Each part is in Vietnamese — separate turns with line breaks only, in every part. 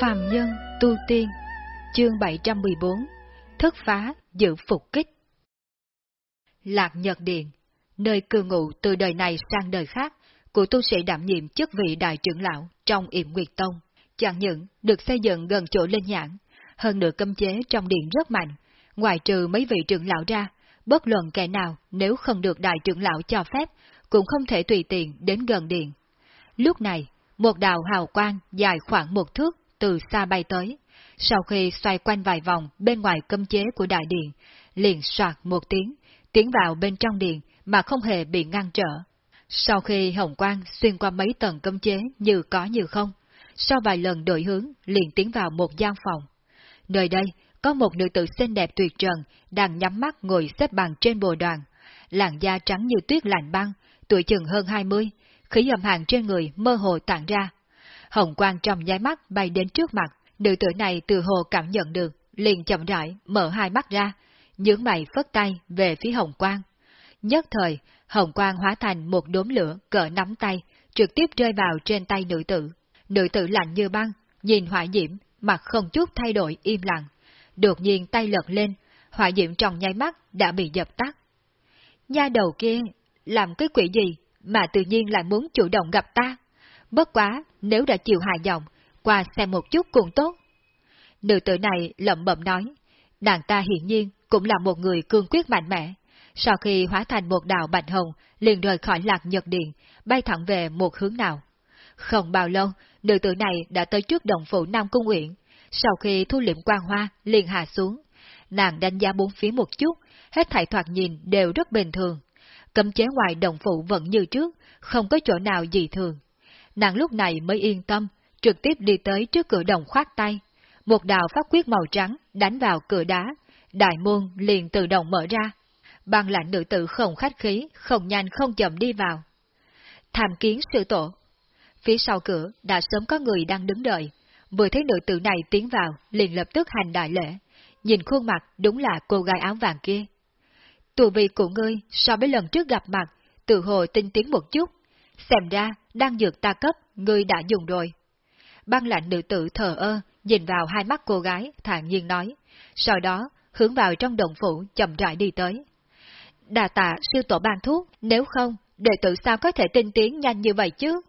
Phàm nhân tu tiên, chương 714, thức phá giữ phục kích. Lạc Nhật Điện, nơi cư ngụ từ đời này sang đời khác của tu sĩ đảm nhiệm chức vị đại trưởng lão trong yểm Nguyệt Tông, chẳng những được xây dựng gần chỗ lên nhãn, hơn nữa cấm chế trong điện rất mạnh, ngoài trừ mấy vị trưởng lão ra, bất luận kẻ nào nếu không được đại trưởng lão cho phép, cũng không thể tùy tiện đến gần điện. Lúc này, một đạo hào quang dài khoảng một thước từ xa bay tới. Sau khi xoay quanh vài vòng bên ngoài cấm chế của đại điện, liền soạt một tiếng, tiến vào bên trong điện mà không hề bị ngăn trở. Sau khi hồng quang xuyên qua mấy tầng cấm chế như có như không, sau vài lần đổi hướng liền tiến vào một gian phòng. Nơi đây có một nữ tử xinh đẹp tuyệt trần đang nhắm mắt ngồi xếp bằng trên bồ đoàn, làn da trắng như tuyết lạnh băng, tuổi chừng hơn 20, khí âm hàn trên người mơ hồ tản ra. Hồng quang trong nháy mắt bay đến trước mặt, nữ tử này từ hồ cảm nhận được, liền chậm rãi mở hai mắt ra, nhướng mày phất tay về phía hồng quang. Nhất thời, hồng quang hóa thành một đốm lửa cỡ nắm tay, trực tiếp rơi vào trên tay nữ tử. Nữ tử lạnh như băng, nhìn hỏa diễm, mặt không chút thay đổi im lặng. Đột nhiên tay lật lên, hỏa diễm trong nháy mắt đã bị dập tắt. Nha đầu kia, làm cái quỷ gì mà tự nhiên lại muốn chủ động gặp ta? Bất quá, nếu đã chịu hài dòng, qua xem một chút cũng tốt. Nữ tử này lẩm bẩm nói, nàng ta hiển nhiên cũng là một người cương quyết mạnh mẽ. Sau khi hóa thành một đạo bạch hồng, liền rời khỏi lạc nhật điện, bay thẳng về một hướng nào. Không bao lâu, nữ tử này đã tới trước đồng phủ Nam Cung Uyển. Sau khi thu liệm quang hoa, liền hạ xuống. Nàng đánh giá bốn phía một chút, hết thảy thoạt nhìn đều rất bình thường. Cấm chế ngoài đồng phủ vẫn như trước, không có chỗ nào dị thường. Nàng lúc này mới yên tâm, trực tiếp đi tới trước cửa đồng khoát tay. Một đạo pháp quyết màu trắng đánh vào cửa đá, đại môn liền tự động mở ra. Băng lạnh nữ tử không khách khí, không nhanh không chậm đi vào. Tham kiến sự tổ. Phía sau cửa đã sớm có người đang đứng đợi, vừa thấy nữ tử này tiến vào, liền lập tức hành đại lễ. Nhìn khuôn mặt đúng là cô gái áo vàng kia. Tù vị của ngươi so với lần trước gặp mặt, tự hồ tinh tiến một chút. Xem ra, đang dược ta cấp, ngươi đã dùng rồi. Băng lạnh nữ tử thờ ơ, nhìn vào hai mắt cô gái, thản nhiên nói. Sau đó, hướng vào trong đồng phủ, chậm rãi đi tới. Đà tạ sư tổ ban thuốc, nếu không, đệ tử sao có thể tinh tiến nhanh như vậy chứ?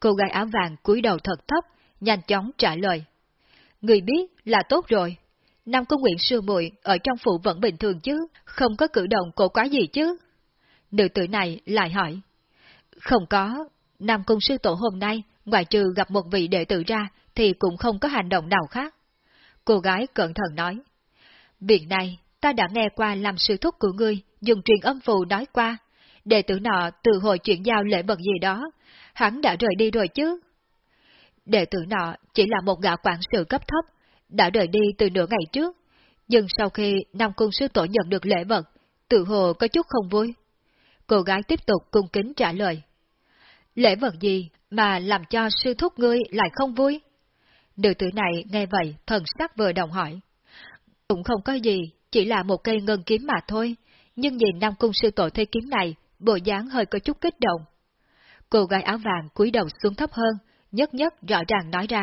Cô gái áo vàng cúi đầu thật thấp, nhanh chóng trả lời. Người biết là tốt rồi. Nam Cung Nguyện sư muội ở trong phủ vẫn bình thường chứ, không có cử động cổ quá gì chứ. Nữ tử này lại hỏi. Không có, Nam Cung sư tổ hôm nay, ngoại trừ gặp một vị đệ tử ra, thì cũng không có hành động nào khác. Cô gái cẩn thận nói. Việc này, ta đã nghe qua làm sư thúc của ngươi, dùng truyền âm phù nói qua. Đệ tử nọ từ hồi chuyển giao lễ vật gì đó, hắn đã rời đi rồi chứ. Đệ tử nọ chỉ là một gã quản sự cấp thấp, đã rời đi từ nửa ngày trước, nhưng sau khi Nam Cung sư tổ nhận được lễ vật, tự hồ có chút không vui. Cô gái tiếp tục cung kính trả lời. Lễ vật gì mà làm cho sư thúc ngươi lại không vui? Nữ tử này nghe vậy, thần sắc vừa đồng hỏi. Cũng không có gì, chỉ là một cây ngân kiếm mà thôi, nhưng nhìn Nam Cung sư tổ thế kiếm này, bộ dáng hơi có chút kích động. Cô gái áo vàng cúi đầu xuống thấp hơn, nhất nhất rõ ràng nói ra.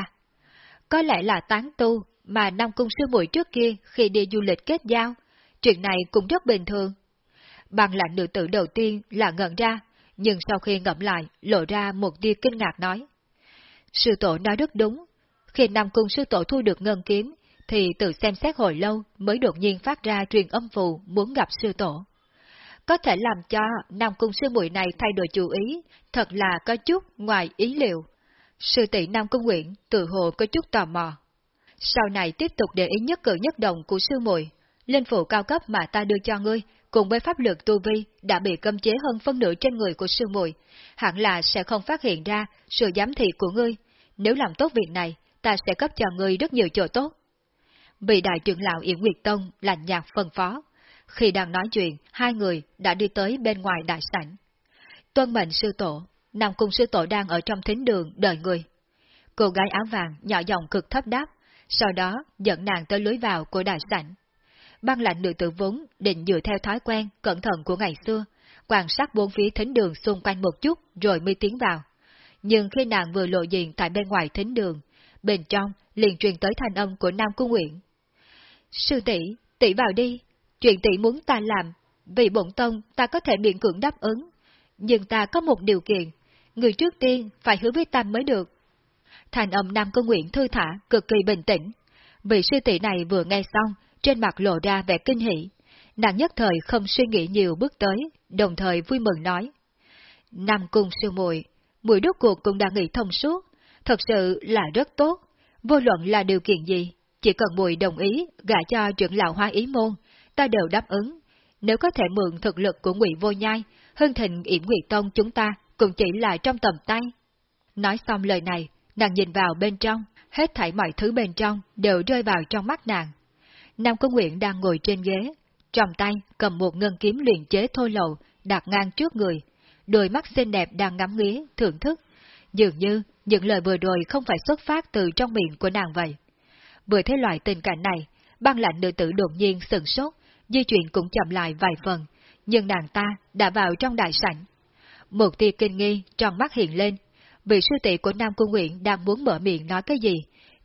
Có lẽ là tán tu mà Nam Cung sư muội trước kia khi đi du lịch kết giao, chuyện này cũng rất bình thường. Bằng lạnh nữ tử đầu tiên là ngẩn ra, nhưng sau khi ngẫm lại, lộ ra một tia kinh ngạc nói. Sư tổ nói rất đúng, khi Nam Cung sư tổ thu được ngân kiếm, thì tự xem xét hồi lâu mới đột nhiên phát ra truyền âm phù muốn gặp sư tổ. Có thể làm cho Nam Cung sư muội này thay đổi chủ ý, thật là có chút ngoài ý liệu. Sư tỷ Nam Cung Nguyễn tự hồ có chút tò mò. Sau này tiếp tục để ý nhất cử nhất động của sư muội, linh phụ cao cấp mà ta đưa cho ngươi, cùng với pháp lực tu vi đã bị cấm chế hơn phân nửa trên người của sư muội, hẳn là sẽ không phát hiện ra sự giám thị của ngươi. Nếu làm tốt việc này, ta sẽ cấp cho ngươi rất nhiều chỗ tốt. Vị đại trưởng lão Yển Nguyệt Tông lạnh nhạt phân phó. Khi đang nói chuyện, hai người đã đi tới bên ngoài đại sảnh. Tuân mệnh sư tổ, Nam Cung sư tổ đang ở trong thính đường đợi người. Cô gái áo vàng nhỏ giọng cực thấp đáp, sau đó dẫn nàng tới lối vào của đại sảnh. Băng lạnh nữ tử vốn định dựa theo thói quen, cẩn thận của ngày xưa, quan sát bốn phía thính đường xung quanh một chút rồi mới tiến vào. Nhưng khi nàng vừa lộ diện tại bên ngoài thính đường, bên trong liền truyền tới thanh âm của Nam Cung Nguyện. Sư tỷ, tỷ vào đi, chuyện tỷ muốn ta làm, vì bổn tông ta có thể miễn cưỡng đáp ứng, nhưng ta có một điều kiện, người trước tiên phải hứa với ta mới được. Thành âm Nam Cung Nguyện thư thả, cực kỳ bình tĩnh. Vị sư tỷ này vừa nghe xong, trên mặt lộ ra vẻ kinh hỉ. Nàng nhất thời không suy nghĩ nhiều bước tới, đồng thời vui mừng nói. Nam Cung sư muội mùi đốt cuộc cũng đã nghĩ thông suốt, thật sự là rất tốt. Vô luận là điều kiện gì, chỉ cần mùi đồng ý gả cho trưởng lão hoa ý môn, ta đều đáp ứng. Nếu có thể mượn thực lực của ngụy vô nhai, hưng thịnh yểm ngụy tông chúng ta cũng chỉ là trong tầm tay. Nói xong lời này, nàng nhìn vào bên trong, hết thảy mọi thứ bên trong đều rơi vào trong mắt nàng. Nam cung Nguyện đang ngồi trên ghế, trong tay cầm một ngân kiếm luyện chế thôi lầu đặt ngang trước người, đôi mắt xinh đẹp đang ngắm nghía, thưởng thức. Dường như những lời vừa rồi không phải xuất phát từ trong miệng của nàng vậy. Vừa thấy loại tình cảnh này, băng lạnh nữ tử đột nhiên sừng sốt, di chuyển cũng chậm lại vài phần, nhưng nàng ta đã vào trong đại sảnh. Một tia kinh nghi trong mắt hiện lên, vị sư tỷ của Nam Cung Nguyện đang muốn mở miệng nói cái gì,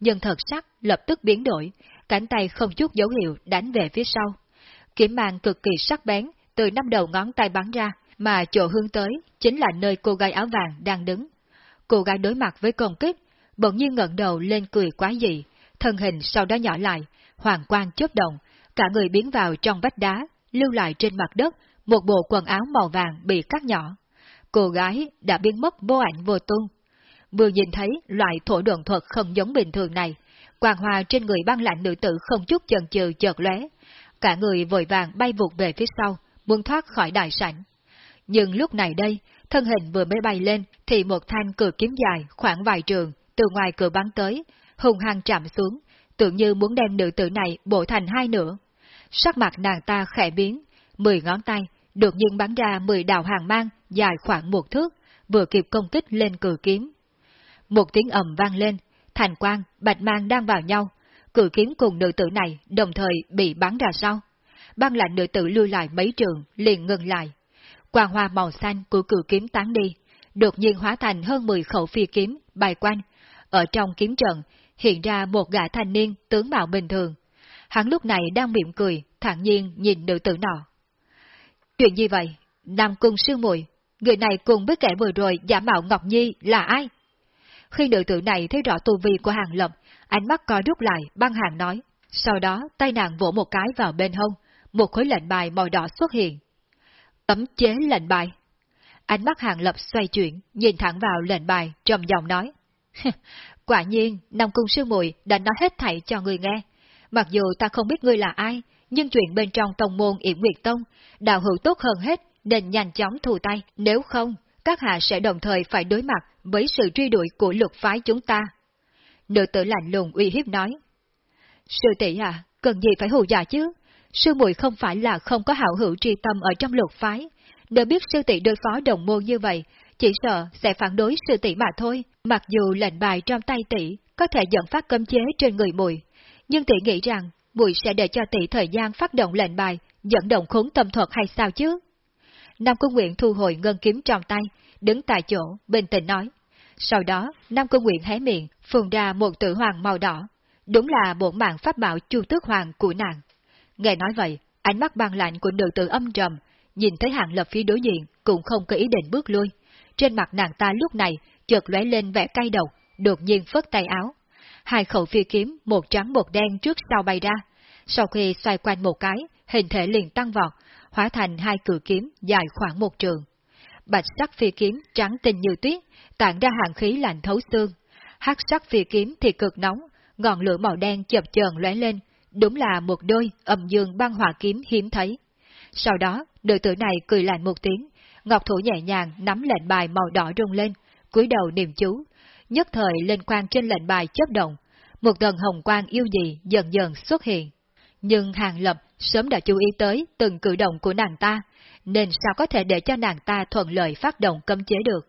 nhưng thật sắc lập tức biến đổi, cánh tay không chút dấu hiệu đánh về phía sau. Kiếm mang cực kỳ sắc bén từ năm đầu ngón tay bắn ra, mà chỗ hướng tới chính là nơi cô gái áo vàng đang đứng. Cô gái đối mặt với công kích, bỗng nhiên ngẩng đầu lên cười quá dị, thân hình sau đó nhỏ lại, hoàng quang chớp động, cả người biến vào trong vách đá, lưu lại trên mặt đất một bộ quần áo màu vàng bị cắt nhỏ. Cô gái đã biến mất vô ảnh vô tung. Vừa nhìn thấy loại thổ đoạn thuật không giống bình thường này, quang hòa trên người băng lạnh nữ tử không chút chần chừ chợt lóe, cả người vội vàng bay vụt về phía sau, muốn thoát khỏi đại sảnh. Nhưng lúc này đây, thân hình vừa mới bay lên, thì một thanh cửa kiếm dài khoảng vài trường từ ngoài cửa bắn tới, hùng hăng chạm xuống, tưởng như muốn đem nữ tử này bổ thành hai nửa. Sắc mặt nàng ta khẽ biến, mười ngón tay, đột nhiên bắn ra mười đạo hàng mang dài khoảng một thước, vừa kịp công kích lên cử kiếm. Một tiếng ầm vang lên, thành quang, bạch mang đang vào nhau, cử kiếm cùng nữ tử này đồng thời bị bắn ra sau. Băng lạnh nữ tử lui lại mấy trường, liền ngừng lại. Quang hoa màu xanh của cử kiếm tán đi, đột nhiên hóa thành hơn 10 khẩu phi kiếm bài quanh. Ở trong kiếm trận, hiện ra một gã thanh niên tướng mạo bình thường. Hắn lúc này đang mỉm cười, thản nhiên nhìn nữ tử nọ. Chuyện gì vậy? Nam cung sư muội người này cùng với kẻ vừa rồi giả mạo Ngọc Nhi là ai? Khi nữ tử này thấy rõ tu vi của hàng lập, ánh mắt co rút lại, băng hàng nói. Sau đó, tay nàng vỗ một cái vào bên hông, một khối lệnh bài màu đỏ xuất hiện. Cấm chế lệnh bài. Ánh mắt hàng lập xoay chuyển, nhìn thẳng vào lệnh bài, trầm giọng nói. Quả nhiên, Nam Cung Sư muội đã nói hết thảy cho người nghe. Mặc dù ta không biết ngươi là ai, nhưng chuyện bên trong tông môn Yểm Nguyệt Tông, đạo hữu tốt hơn hết, nên nhanh chóng thù tay, nếu không, các hạ sẽ đồng thời phải đối mặt với sự truy đuổi của luật phái chúng ta. Nữ tử lạnh lùng uy hiếp nói. Sư tỷ à, cần gì phải hù dọa chứ? Sư muội không phải là không có hảo hữu tri tâm ở trong luật phái. Nếu biết sư tỷ đối phó đồng môn như vậy, chỉ sợ sẽ phản đối sư tỷ mà thôi. Mặc dù lệnh bài trong tay tỷ có thể dẫn phát cấm chế trên người muội nhưng tỷ nghĩ rằng muội sẽ để cho tỷ thời gian phát động lệnh bài, dẫn động khốn tâm thuật hay sao chứ? Nam Cung Nguyện thu hồi ngân kiếm trong tay, đứng tại chỗ, bình tĩnh nói. Sau đó, Nam Cung Nguyện hé miệng, phun ra một tử hoàng màu đỏ. Đúng là bổn mạng pháp bảo chu tước hoàng của nàng. Nghe nói vậy, ánh mắt băng lạnh của nữ tử âm trầm, nhìn thấy hạng lập phía đối diện, cũng không có ý định bước lui. Trên mặt nàng ta lúc này, chợt lóe lên vẻ cay đầu, đột nhiên phất tay áo. Hai khẩu phi kiếm, một trắng một đen trước sau bay ra. Sau khi xoay quanh một cái, hình thể liền tăng vọt, hóa thành hai cử kiếm dài khoảng một trường. Bạch sắc phi kiếm trắng tinh như tuyết, tản ra hàng khí lạnh thấu xương. hắc sắc phi kiếm thì cực nóng, ngọn lửa màu đen chập chờn lóe lên, đúng là một đôi âm dương băng hỏa kiếm hiếm thấy. Sau đó, đệ tử này cười lạnh một tiếng, ngọc thủ nhẹ nhàng nắm lệnh bài màu đỏ rung lên, cúi đầu niệm chú, nhất thời lên quang trên lệnh bài chớp động, một tầng hồng quang yêu dị dần dần xuất hiện. Nhưng Hàng Lập sớm đã chú ý tới từng cử động của nàng ta, nên sao có thể để cho nàng ta thuận lợi phát động cấm chế được.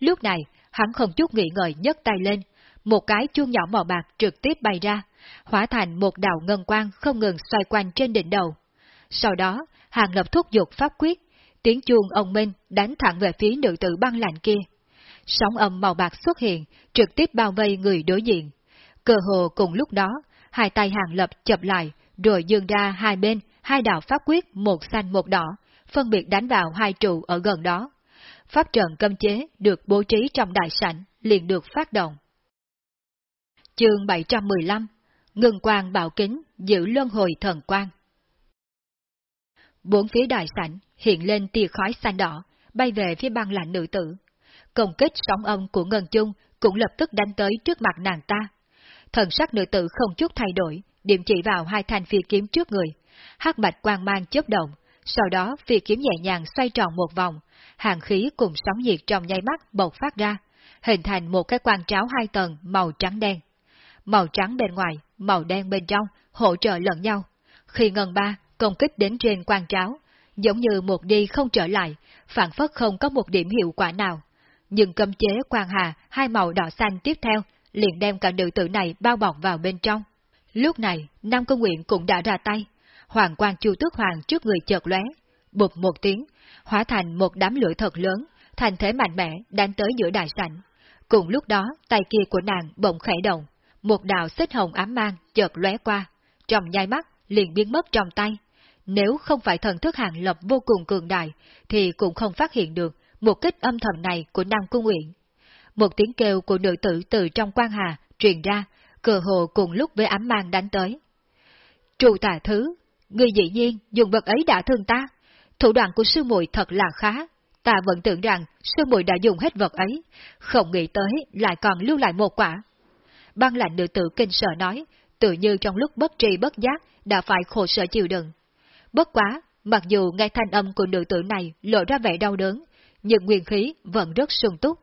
Lúc này, hắn không chút nghĩ ngợi nhấc tay lên, một cái chuông nhỏ màu bạc trực tiếp bay ra, hóa thành một đạo ngân quang không ngừng xoay quanh trên đỉnh đầu. Sau đó, Hàng Lập thúc giục pháp quyết, tiếng chuông ông Minh đánh thẳng về phía nữ tử băng lạnh kia. Sóng âm màu bạc xuất hiện, trực tiếp bao vây người đối diện. Cơ hồ cùng lúc đó, hai tay hàng lập chập lại, rồi dương ra hai bên, hai đạo pháp quyết một xanh một đỏ, phân biệt đánh vào hai trụ ở gần đó. Pháp trận cấm chế được bố trí trong đại sảnh, liền được phát động. Chương 715 ngừng quang bảo kính, giữ luân hồi thần quang. Bốn phía đại sảnh hiện lên tia khói xanh đỏ, bay về phía băng lạnh nữ tử. Công kích sóng âm của Ngân Chung cũng lập tức đánh tới trước mặt nàng ta. Thần sắc nữ tử không chút thay đổi, điểm chỉ vào hai thanh phi kiếm trước người. hắc bạch quang mang chớp động, sau đó phi kiếm nhẹ nhàng xoay tròn một vòng, hàng khí cùng sóng nhiệt trong nháy mắt bộc phát ra, hình thành một cái quan tráo hai tầng màu trắng đen. Màu trắng bên ngoài, màu đen bên trong, hỗ trợ lẫn nhau. Khi ngân ba công kích đến trên quan tráo, giống như một đi không trở lại, phản phất không có một điểm hiệu quả nào. Nhưng cấm chế quan hà hai màu đỏ xanh tiếp theo liền đem cả nữ tử này bao bọc vào bên trong. Lúc này, Nam Công Nguyện cũng đã ra tay. Hoàng quan chu tước hoàng trước người chợt lóe, bụp một tiếng, hóa thành một đám lửa thật lớn, thành thế mạnh mẽ đánh tới giữa đại sảnh. Cùng lúc đó, tay kia của nàng bỗng khẽ động, một đạo xích hồng ám mang chợt lóe qua, trong nhai mắt liền biến mất trong tay. Nếu không phải thần thức hàng lập vô cùng cường đại, thì cũng không phát hiện được một kích âm thầm này của Nam Cung Nguyện. Một tiếng kêu của nữ tử từ trong quan hà truyền ra, cờ hồ cùng lúc với ám mang đánh tới. Trụ tà thứ, người dĩ nhiên dùng vật ấy đã thương ta. Thủ đoạn của sư muội thật là khá. Ta vẫn tưởng rằng sư muội đã dùng hết vật ấy, không nghĩ tới lại còn lưu lại một quả. Băng lạnh nữ tử kinh sợ nói, tự như trong lúc bất tri bất giác đã phải khổ sở chịu đựng. Bất quá, mặc dù nghe thanh âm của nữ tử này lộ ra vẻ đau đớn, nhưng nguyên khí vẫn rất sung túc.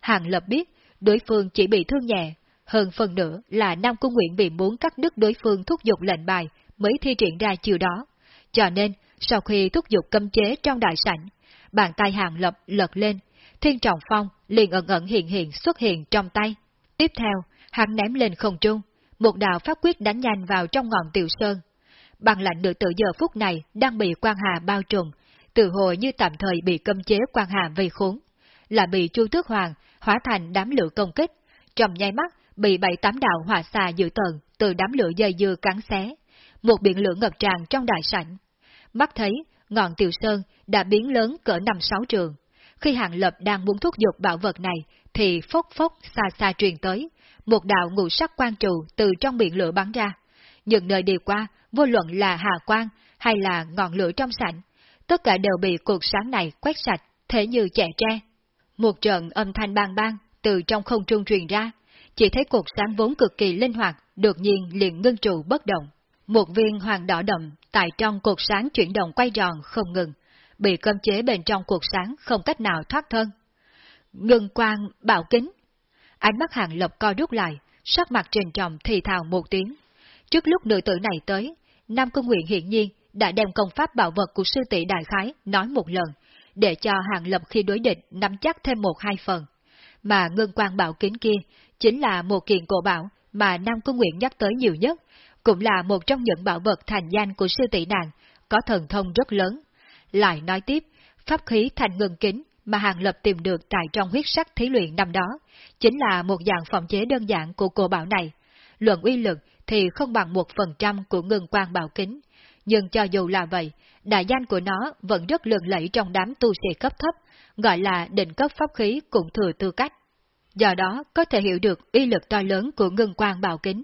Hàng Lập biết, đối phương chỉ bị thương nhẹ, hơn phần nữa là Nam Cung Nguyện bị muốn cắt đứt đối phương thúc giục lệnh bài mới thi triển ra chiều đó. Cho nên, sau khi thúc giục cấm chế trong đại sảnh, bàn tay Hàng Lập lật lên, thiên trọng phong liền ẩn ẩn hiện hiện xuất hiện trong tay. Tiếp theo, hắn ném lên không trung, một đạo pháp quyết đánh nhanh vào trong ngọn tiểu sơn. Bằng lạnh được tự giờ phút này đang bị quan hà bao trùm, từ hồi như tạm thời bị cấm chế quan hà vây khốn, là bị Chu Tước Hoàng hóa thành đám lửa công kích, trong nháy mắt bị bảy tám đạo hỏa xà dự tận từ đám lửa dây dưa cắn xé, một biển lửa ngập tràn trong đại sảnh. Mắt thấy, ngọn tiểu sơn đã biến lớn cỡ năm sáu trường. Khi Hàng Lập đang muốn thúc giục bảo vật này, thì phốc phốc xa xa truyền tới, một đạo ngũ sắc quan trụ từ trong biển lửa bắn ra. Những nơi đi qua, vô luận là hà quang hay là ngọn lửa trong sảnh, tất cả đều bị cuộc sáng này quét sạch, thế như chẻ tre. Một trận âm thanh bang bang từ trong không trung truyền ra, chỉ thấy cuộc sáng vốn cực kỳ linh hoạt, đột nhiên liền ngưng trụ bất động. Một viên hoàng đỏ đậm tại trong cột sáng chuyển động quay tròn không ngừng, bị cơm chế bên trong cột sáng không cách nào thoát thân. Ngưng quang, bảo kính. Ánh mắt hàng lập co rút lại, sắc mặt trên trọng thì thào một tiếng. Trước lúc nữ tử này tới, Nam Cung Nguyện hiện nhiên đã đem công pháp bảo vật của sư tỷ đại khái nói một lần, để cho hàng lập khi đối địch nắm chắc thêm một hai phần. Mà ngân quang bảo kính kia chính là một kiện cổ bảo mà Nam Cung Nguyện nhắc tới nhiều nhất, cũng là một trong những bảo vật thành danh của sư tỷ nàng, có thần thông rất lớn. Lại nói tiếp, pháp khí thành ngừng kính mà Hàng Lập tìm được tại trong huyết sắc thí luyện năm đó, chính là một dạng phòng chế đơn giản của cổ bảo này. Luận uy lực thì không bằng một phần trăm của ngừng quang bảo kính, nhưng cho dù là vậy, đại danh của nó vẫn rất lường lẫy trong đám tu sĩ cấp thấp, gọi là định cấp pháp khí cũng thừa tư cách. Do đó có thể hiểu được uy lực to lớn của ngừng quang bảo kính.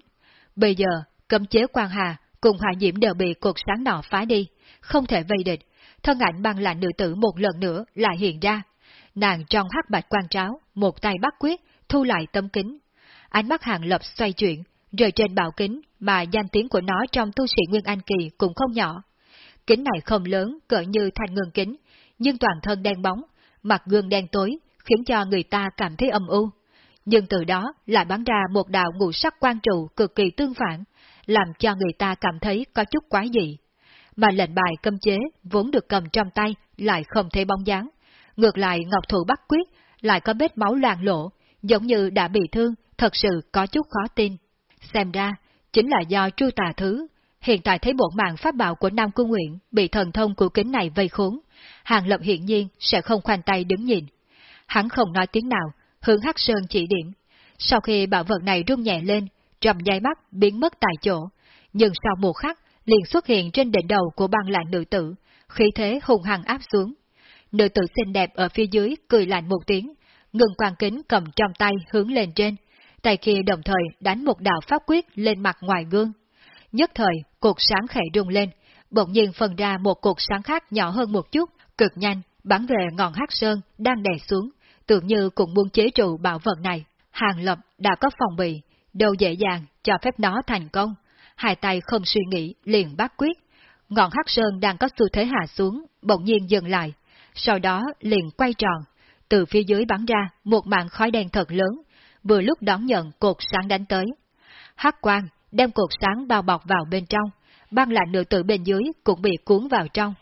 Bây giờ, cấm chế quan hà cùng hòa diễm đều bị cột sáng nọ phá đi, không thể vây địch, thân ảnh băng lạnh nữ tử một lần nữa lại hiện ra. Nàng trong hắc bạch quan tráo, một tay bắt quyết, thu lại tấm kính. Ánh mắt hàng lập xoay chuyển, rời trên bảo kính mà danh tiếng của nó trong tu sĩ Nguyên Anh Kỳ cũng không nhỏ. Kính này không lớn, cỡ như thanh ngân kính, nhưng toàn thân đen bóng, mặt gương đen tối, khiến cho người ta cảm thấy âm u. Nhưng từ đó lại bắn ra một đạo ngũ sắc quan trụ cực kỳ tương phản, làm cho người ta cảm thấy có chút quái dị. Mà lệnh bài cấm chế vốn được cầm trong tay lại không thấy bóng dáng. Ngược lại Ngọc Thủ bắt quyết lại có vết máu loàn lộ, giống như đã bị thương, thật sự có chút khó tin. Xem ra, chính là do tru tà thứ. Hiện tại thấy bộ mạng pháp bảo của Nam Cung Nguyện bị thần thông của kính này vây khốn. Hàng Lập hiện nhiên sẽ không khoanh tay đứng nhìn. Hắn không nói tiếng nào, hướng Hắc Sơn chỉ điểm. Sau khi bảo vật này rung nhẹ lên, trong nháy mắt biến mất tại chỗ, nhưng sau một khắc liền xuất hiện trên đỉnh đầu của băng lạnh nữ tử, khí thế hùng hăng áp xuống. Nữ tử xinh đẹp ở phía dưới cười lạnh một tiếng, ngừng quan kính cầm trong tay hướng lên trên, tay kia đồng thời đánh một đạo pháp quyết lên mặt ngoài gương. Nhất thời, cột sáng khẽ rung lên, bỗng nhiên phần ra một cột sáng khác nhỏ hơn một chút, cực nhanh, bắn về ngọn hắc sơn đang đè xuống, tưởng như cũng muốn chế trụ bảo vật này. Hàng Lập đã có phòng bị, đâu dễ dàng cho phép nó thành công. Hai tay không suy nghĩ, liền bắt quyết. Ngọn hắc sơn đang có xu thế hạ xuống, bỗng nhiên dừng lại, sau đó liền quay tròn. Từ phía dưới bắn ra một mạng khói đen thật lớn, vừa lúc đón nhận cột sáng đánh tới. Hắc quang đem cột sáng bao bọc vào bên trong, băng lạnh nữ tử bên dưới cũng bị cuốn vào trong.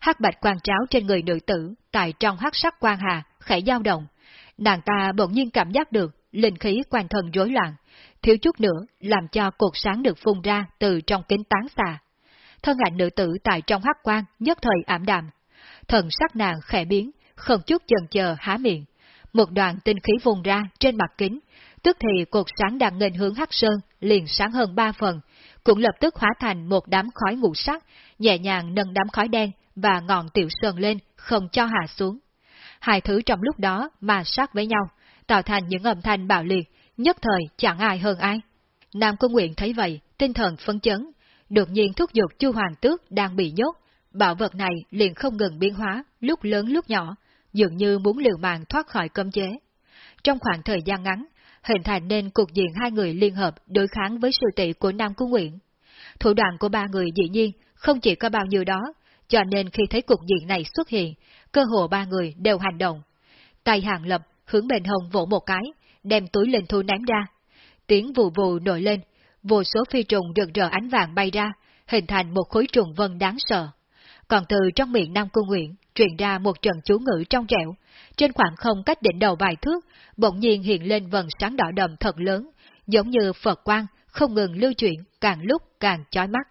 Hắc bạch quang tráo trên người nữ tử tại trong hắc sắc quang hà khẽ dao động. Nàng ta bỗng nhiên cảm giác được linh khí quanh thân rối loạn, thiếu chút nữa làm cho cột sáng được phun ra từ trong kính tán xà. Thân ảnh nữ tử tại trong hắc quang nhất thời ảm đạm. Thần sắc nàng khẽ biến, không chút chần chờ há miệng. Một đoàn tinh khí vùng ra trên mặt kính, tức thì cột sáng đang nghênh hướng hắc sơn liền sáng hơn ba phần, cũng lập tức hóa thành một đám khói ngũ sắc, nhẹ nhàng nâng đám khói đen và ngọn tiểu sơn lên, không cho hạ xuống. Hai thứ trong lúc đó mà sát với nhau, tạo thành những âm thanh bạo liệt, nhất thời chẳng ai hơn ai. Nam Cung Nguyện thấy vậy, tinh thần phấn chấn, đột nhiên thúc giục Chu Hoàng Tước đang bị nhốt, bảo vật này liền không ngừng biến hóa, lúc lớn lúc nhỏ, dường như muốn liều mạng thoát khỏi cấm chế. Trong khoảng thời gian ngắn, hình thành nên cuộc diện hai người liên hợp đối kháng với sư tỷ của Nam Cung Nguyện. Thủ đoạn của ba người dĩ nhiên không chỉ có bao nhiêu đó, cho nên khi thấy cuộc diện này xuất hiện, cơ hồ ba người đều hành động. Tay hàng lập hướng bên hồng vỗ một cái, đem túi linh thu ném ra. Tiếng vù vù nổi lên, vô số phi trùng rực rỡ ánh vàng bay ra, hình thành một khối trùng vân đáng sợ. Còn từ trong miệng Nam Cung Nguyện truyền ra một trận chú ngữ trong trẻo, trên khoảng không cách đỉnh đầu vài thước, bỗng nhiên hiện lên vần sáng đỏ đậm thật lớn, giống như Phật quang, không ngừng lưu chuyển, càng lúc càng chói mắt.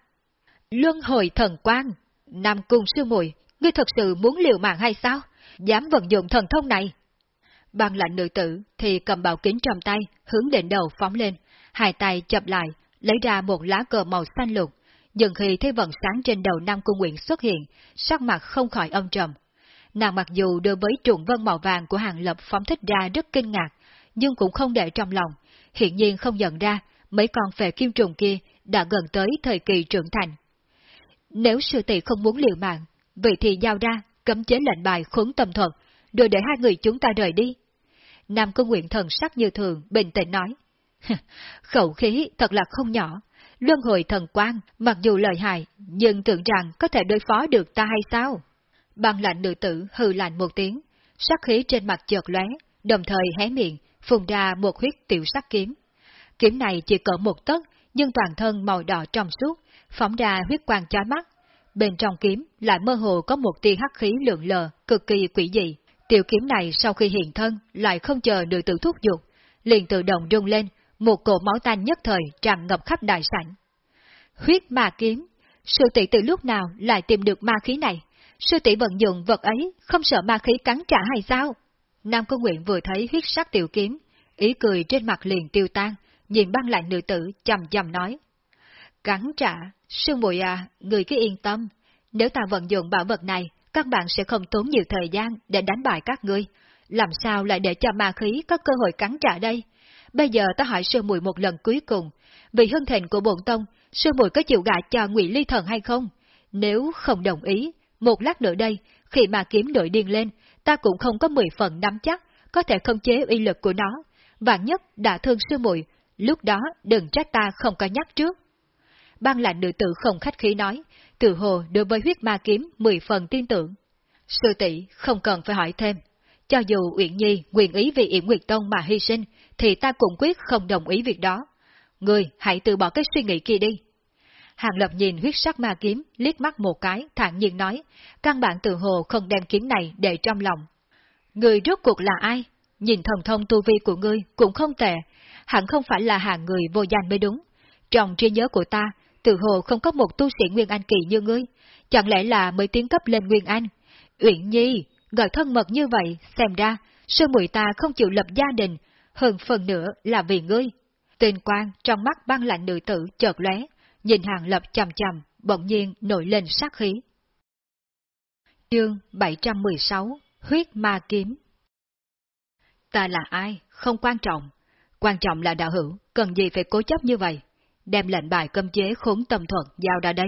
Luân hồi thần quang, Nam Cung sư muội, ngươi thật sự muốn liều mạng hay sao? Dám vận dụng thần thông này? Băng lạnh nữ tử thì cầm bảo kính trong tay, hướng đỉnh đầu phóng lên, hai tay chập lại, lấy ra một lá cờ màu xanh lục. Nhưng khi thấy vận sáng trên đầu Nam Cung Nguyện xuất hiện, sắc mặt không khỏi âm trầm. Nàng mặc dù đối với trùng vân màu vàng của hàng lập phóng thích ra rất kinh ngạc, nhưng cũng không để trong lòng, hiện nhiên không nhận ra mấy con phệ kim trùng kia đã gần tới thời kỳ trưởng thành. Nếu sư tỷ không muốn liều mạng, vậy thì giao ra, cấm chế lệnh bài khốn tâm thuật, rồi để hai người chúng ta rời đi. Nam Công Nguyện thần sắc như thường, bình tĩnh nói. Khẩu khí thật là không nhỏ, luân hồi thần quang, mặc dù lợi hại, nhưng tưởng rằng có thể đối phó được ta hay sao? Băng lạnh nữ tử hừ lạnh một tiếng, sắc khí trên mặt chợt lóe, đồng thời hé miệng, phun ra một huyết tiểu sắc kiếm. Kiếm này chỉ cỡ một tấc, nhưng toàn thân màu đỏ trong suốt, phóng ra huyết quang chói mắt. Bên trong kiếm lại mơ hồ có một tia hắc khí lượng lờ, cực kỳ quỷ dị. Tiểu kiếm này sau khi hiện thân lại không chờ nữ tử thúc giục, liền tự động rung lên, một cổ máu tanh nhất thời tràn ngập khắp đại sảnh. Huyết ma kiếm, sư tỷ từ lúc nào lại tìm được ma khí này? Sư tỷ vận dụng vật ấy, không sợ ma khí cắn trả hay sao? Nam Công Nguyện vừa thấy huyết sắc tiểu kiếm, ý cười trên mặt liền tiêu tan, nhìn băng lạnh nữ tử, chầm chầm nói. Cắn trả, sư muội à, người cứ yên tâm, nếu ta vận dụng bảo vật này, các bạn sẽ không tốn nhiều thời gian để đánh bại các ngươi. Làm sao lại để cho ma khí có cơ hội cắn trả đây? Bây giờ ta hỏi sư muội một lần cuối cùng, vì hưng thịnh của bổn tông, sư muội có chịu gả cho ngụy ly thần hay không? Nếu không đồng ý, một lát nữa đây, khi mà kiếm đội điên lên, ta cũng không có mười phần nắm chắc, có thể không chế uy lực của nó. Vạn nhất đã thương sư muội, lúc đó đừng trách ta không có nhắc trước. Ban lạnh nữ tử không khách khí nói, từ hồ đối với huyết ma kiếm mười phần tin tưởng. Sư tỷ không cần phải hỏi thêm. Cho dù Uyển Nhi nguyện ý vì Yển Nguyệt Tông mà hy sinh, thì ta cũng quyết không đồng ý việc đó. Ngươi hãy từ bỏ cái suy nghĩ kia đi. Hàng Lập nhìn huyết sắc ma kiếm, liếc mắt một cái, thản nhiên nói, căn bản từ hồ không đem kiếm này để trong lòng. Người rốt cuộc là ai? Nhìn thần thông tu vi của ngươi cũng không tệ, hẳn không phải là hàng người vô danh mới đúng. Trong trí nhớ của ta, từ hồ không có một tu sĩ Nguyên Anh kỳ như ngươi, chẳng lẽ là mới tiến cấp lên Nguyên Anh? Uyển Nhi, gọi thân mật như vậy, xem ra, sư muội ta không chịu lập gia đình, hơn phần nữa là vì ngươi. Tình quang trong mắt băng lạnh nữ tử chợt lóe, nhìn hàng lập chầm chầm, bỗng nhiên nổi lên sát khí. Chương 716 Huyết Ma Kiếm Ta là ai, không quan trọng. Quan trọng là đạo hữu, cần gì phải cố chấp như vậy. Đem lệnh bài cấm chế khốn tâm thuật giao ra đây.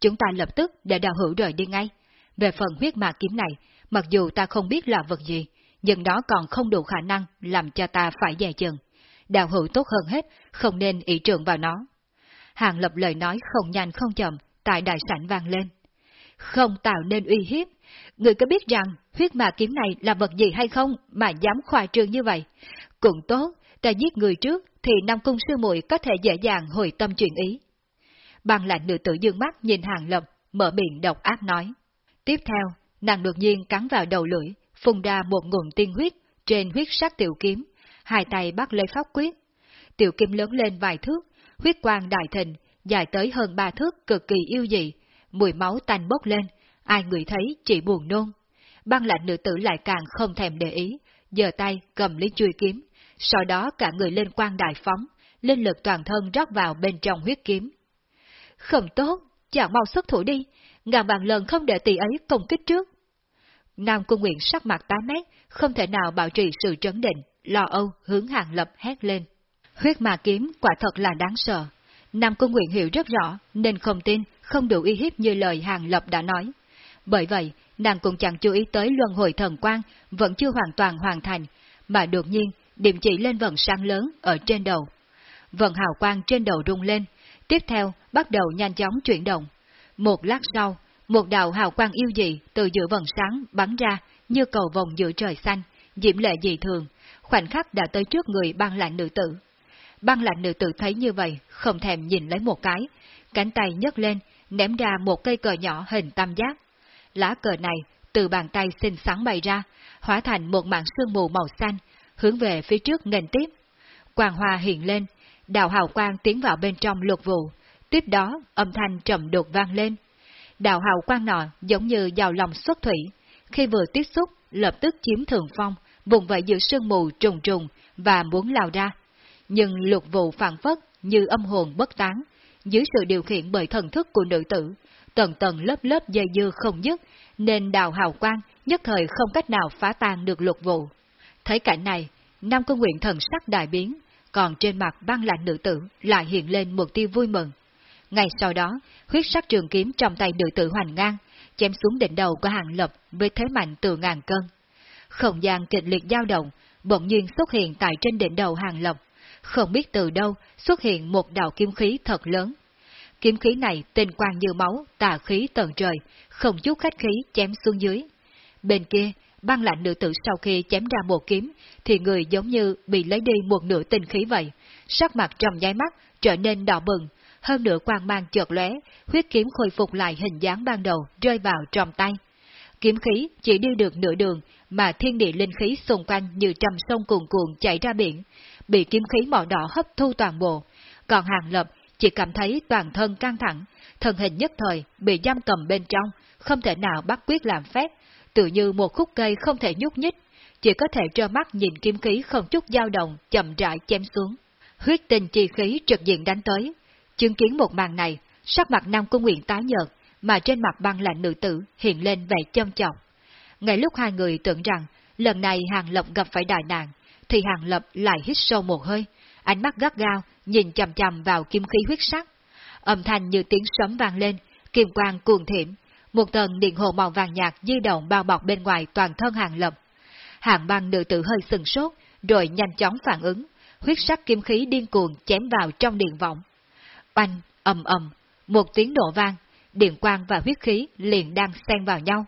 Chúng ta lập tức để đạo hữu rời đi ngay. Về phần huyết ma kiếm này, mặc dù ta không biết là vật gì, nhưng đó còn không đủ khả năng làm cho ta phải dè chừng. Đạo hữu tốt hơn hết, không nên ý trưởng vào nó. Hàng lập lời nói không nhanh không chậm, tại đại sảnh vang lên. Không tạo nên uy hiếp, người có biết rằng huyết ma kiếm này là vật gì hay không mà dám khoa trương như vậy? Cũng tốt, ta giết người trước thì Nam Cung Sư muội có thể dễ dàng hồi tâm chuyển ý. Bằng lạnh nữ tử dương mắt nhìn hàng lập, mở miệng độc ác nói. Tiếp theo, nàng đột nhiên cắn vào đầu lưỡi, phun ra một nguồn tiên huyết trên huyết sắc tiểu kiếm, hai tay bắt lấy pháp quyết. Tiểu kim lớn lên vài thước, huyết quang đại thịnh, dài tới hơn ba thước cực kỳ yêu dị, mùi máu tanh bốc lên, ai người thấy chỉ buồn nôn. Băng lạnh nữ tử lại càng không thèm để ý, giơ tay cầm lấy chuôi kiếm, sau đó cả người lên quang đại phóng, linh lực toàn thân rót vào bên trong huyết kiếm. Không tốt, chàng mau xuất thủ đi, ngàn vạn lần không để tỷ ấy công kích trước. Nam Cung Nguyện sắc mặt tái mét, không thể nào bảo trì sự trấn định, lo âu hướng hàng lập hét lên. Huyết mà kiếm quả thật là đáng sợ. Nam Cung Nguyện hiểu rất rõ, nên không tin, không đủ uy hiếp như lời hàng lập đã nói. Bởi vậy, nàng cũng chẳng chú ý tới luân hồi thần quang vẫn chưa hoàn toàn hoàn thành, mà đột nhiên điểm chỉ lên vần sáng lớn ở trên đầu. Vần hào quang trên đầu rung lên, tiếp theo bắt đầu nhanh chóng chuyển động. Một lát sau, một đạo hào quang yêu dị từ giữa vần sáng bắn ra như cầu vòng giữa trời xanh, diễm lệ dị thường, khoảnh khắc đã tới trước người băng lạnh nữ tử. Băng lạnh nữ tử thấy như vậy, không thèm nhìn lấy một cái, cánh tay nhấc lên, ném ra một cây cờ nhỏ hình tam giác. Lá cờ này từ bàn tay xinh xắn bày ra, hóa thành một mảng sương mù màu xanh, hướng về phía trước nghênh tiếp. Quang hoa hiện lên, đạo hào quang tiến vào bên trong lục vụ, tiếp đó âm thanh trầm đột vang lên. Đạo hào quang nọ giống như giàu lòng xuất thủy, khi vừa tiếp xúc lập tức chiếm thường phong, vùng vẫy giữa sương mù trùng trùng và muốn lao ra. Nhưng lục vụ phản phất như âm hồn bất tán, dưới sự điều khiển bởi thần thức của nữ tử, tầng tầng lớp lớp dây dưa không dứt, nên đào hào quang nhất thời không cách nào phá tan được lục vụ. Thấy cảnh này, Nam cung Nguyện thần sắc đại biến, còn trên mặt băng lạnh nữ tử lại hiện lên một tia vui mừng. Ngay sau đó, huyết sắc trường kiếm trong tay nữ tử hoành ngang, chém xuống đỉnh đầu của hàng lập với thế mạnh từ ngàn cân. Không gian kịch liệt dao động, bỗng nhiên xuất hiện tại trên đỉnh đầu hàng lập. Không biết từ đâu xuất hiện một đạo kim khí thật lớn. Kiếm khí này tên quang như máu, tà khí tận trời, không chút khách khí chém xuống dưới. Bên kia, băng lạnh nữ tử sau khi chém ra một kiếm, thì người giống như bị lấy đi một nửa tinh khí vậy, sắc mặt trong nháy mắt trở nên đỏ bừng, hơn nửa quang mang chợt lóe, huyết kiếm khôi phục lại hình dáng ban đầu rơi vào trong tay. Kiếm khí chỉ đi được nửa đường mà thiên địa linh khí xung quanh như trăm sông cuồn cuộn chảy ra biển, bị kiếm khí màu đỏ hấp thu toàn bộ. Còn hàng lập chỉ cảm thấy toàn thân căng thẳng, thân hình nhất thời bị giam cầm bên trong, không thể nào bắt quyết làm phép, tự như một khúc cây không thể nhúc nhích, chỉ có thể trơ mắt nhìn kiếm khí không chút dao động chậm rãi chém xuống. Huyết tinh chi khí trực diện đánh tới. Chứng kiến một màn này, sắc mặt Nam Cung Nguyện tái nhợt, mà trên mặt băng lạnh nữ tử hiện lên vẻ châm chọc. Ngay lúc hai người tưởng rằng lần này Hàng Lập gặp phải đại nạn, thì Hàng Lập lại hít sâu một hơi, ánh mắt gắt gao nhìn chầm chầm vào kim khí huyết sắc. Âm thanh như tiếng sấm vang lên, kim quang cuồng thiểm, một tầng điện hồ màu vàng nhạt di động bao bọc bên ngoài toàn thân Hàng Lập. Hàng băng nữ tử hơi sừng sốt, rồi nhanh chóng phản ứng, huyết sắc kim khí điên cuồng chém vào trong điện vọng. Oanh, ầm ầm, một tiếng nổ vang, điện quang và huyết khí liền đang xen vào nhau.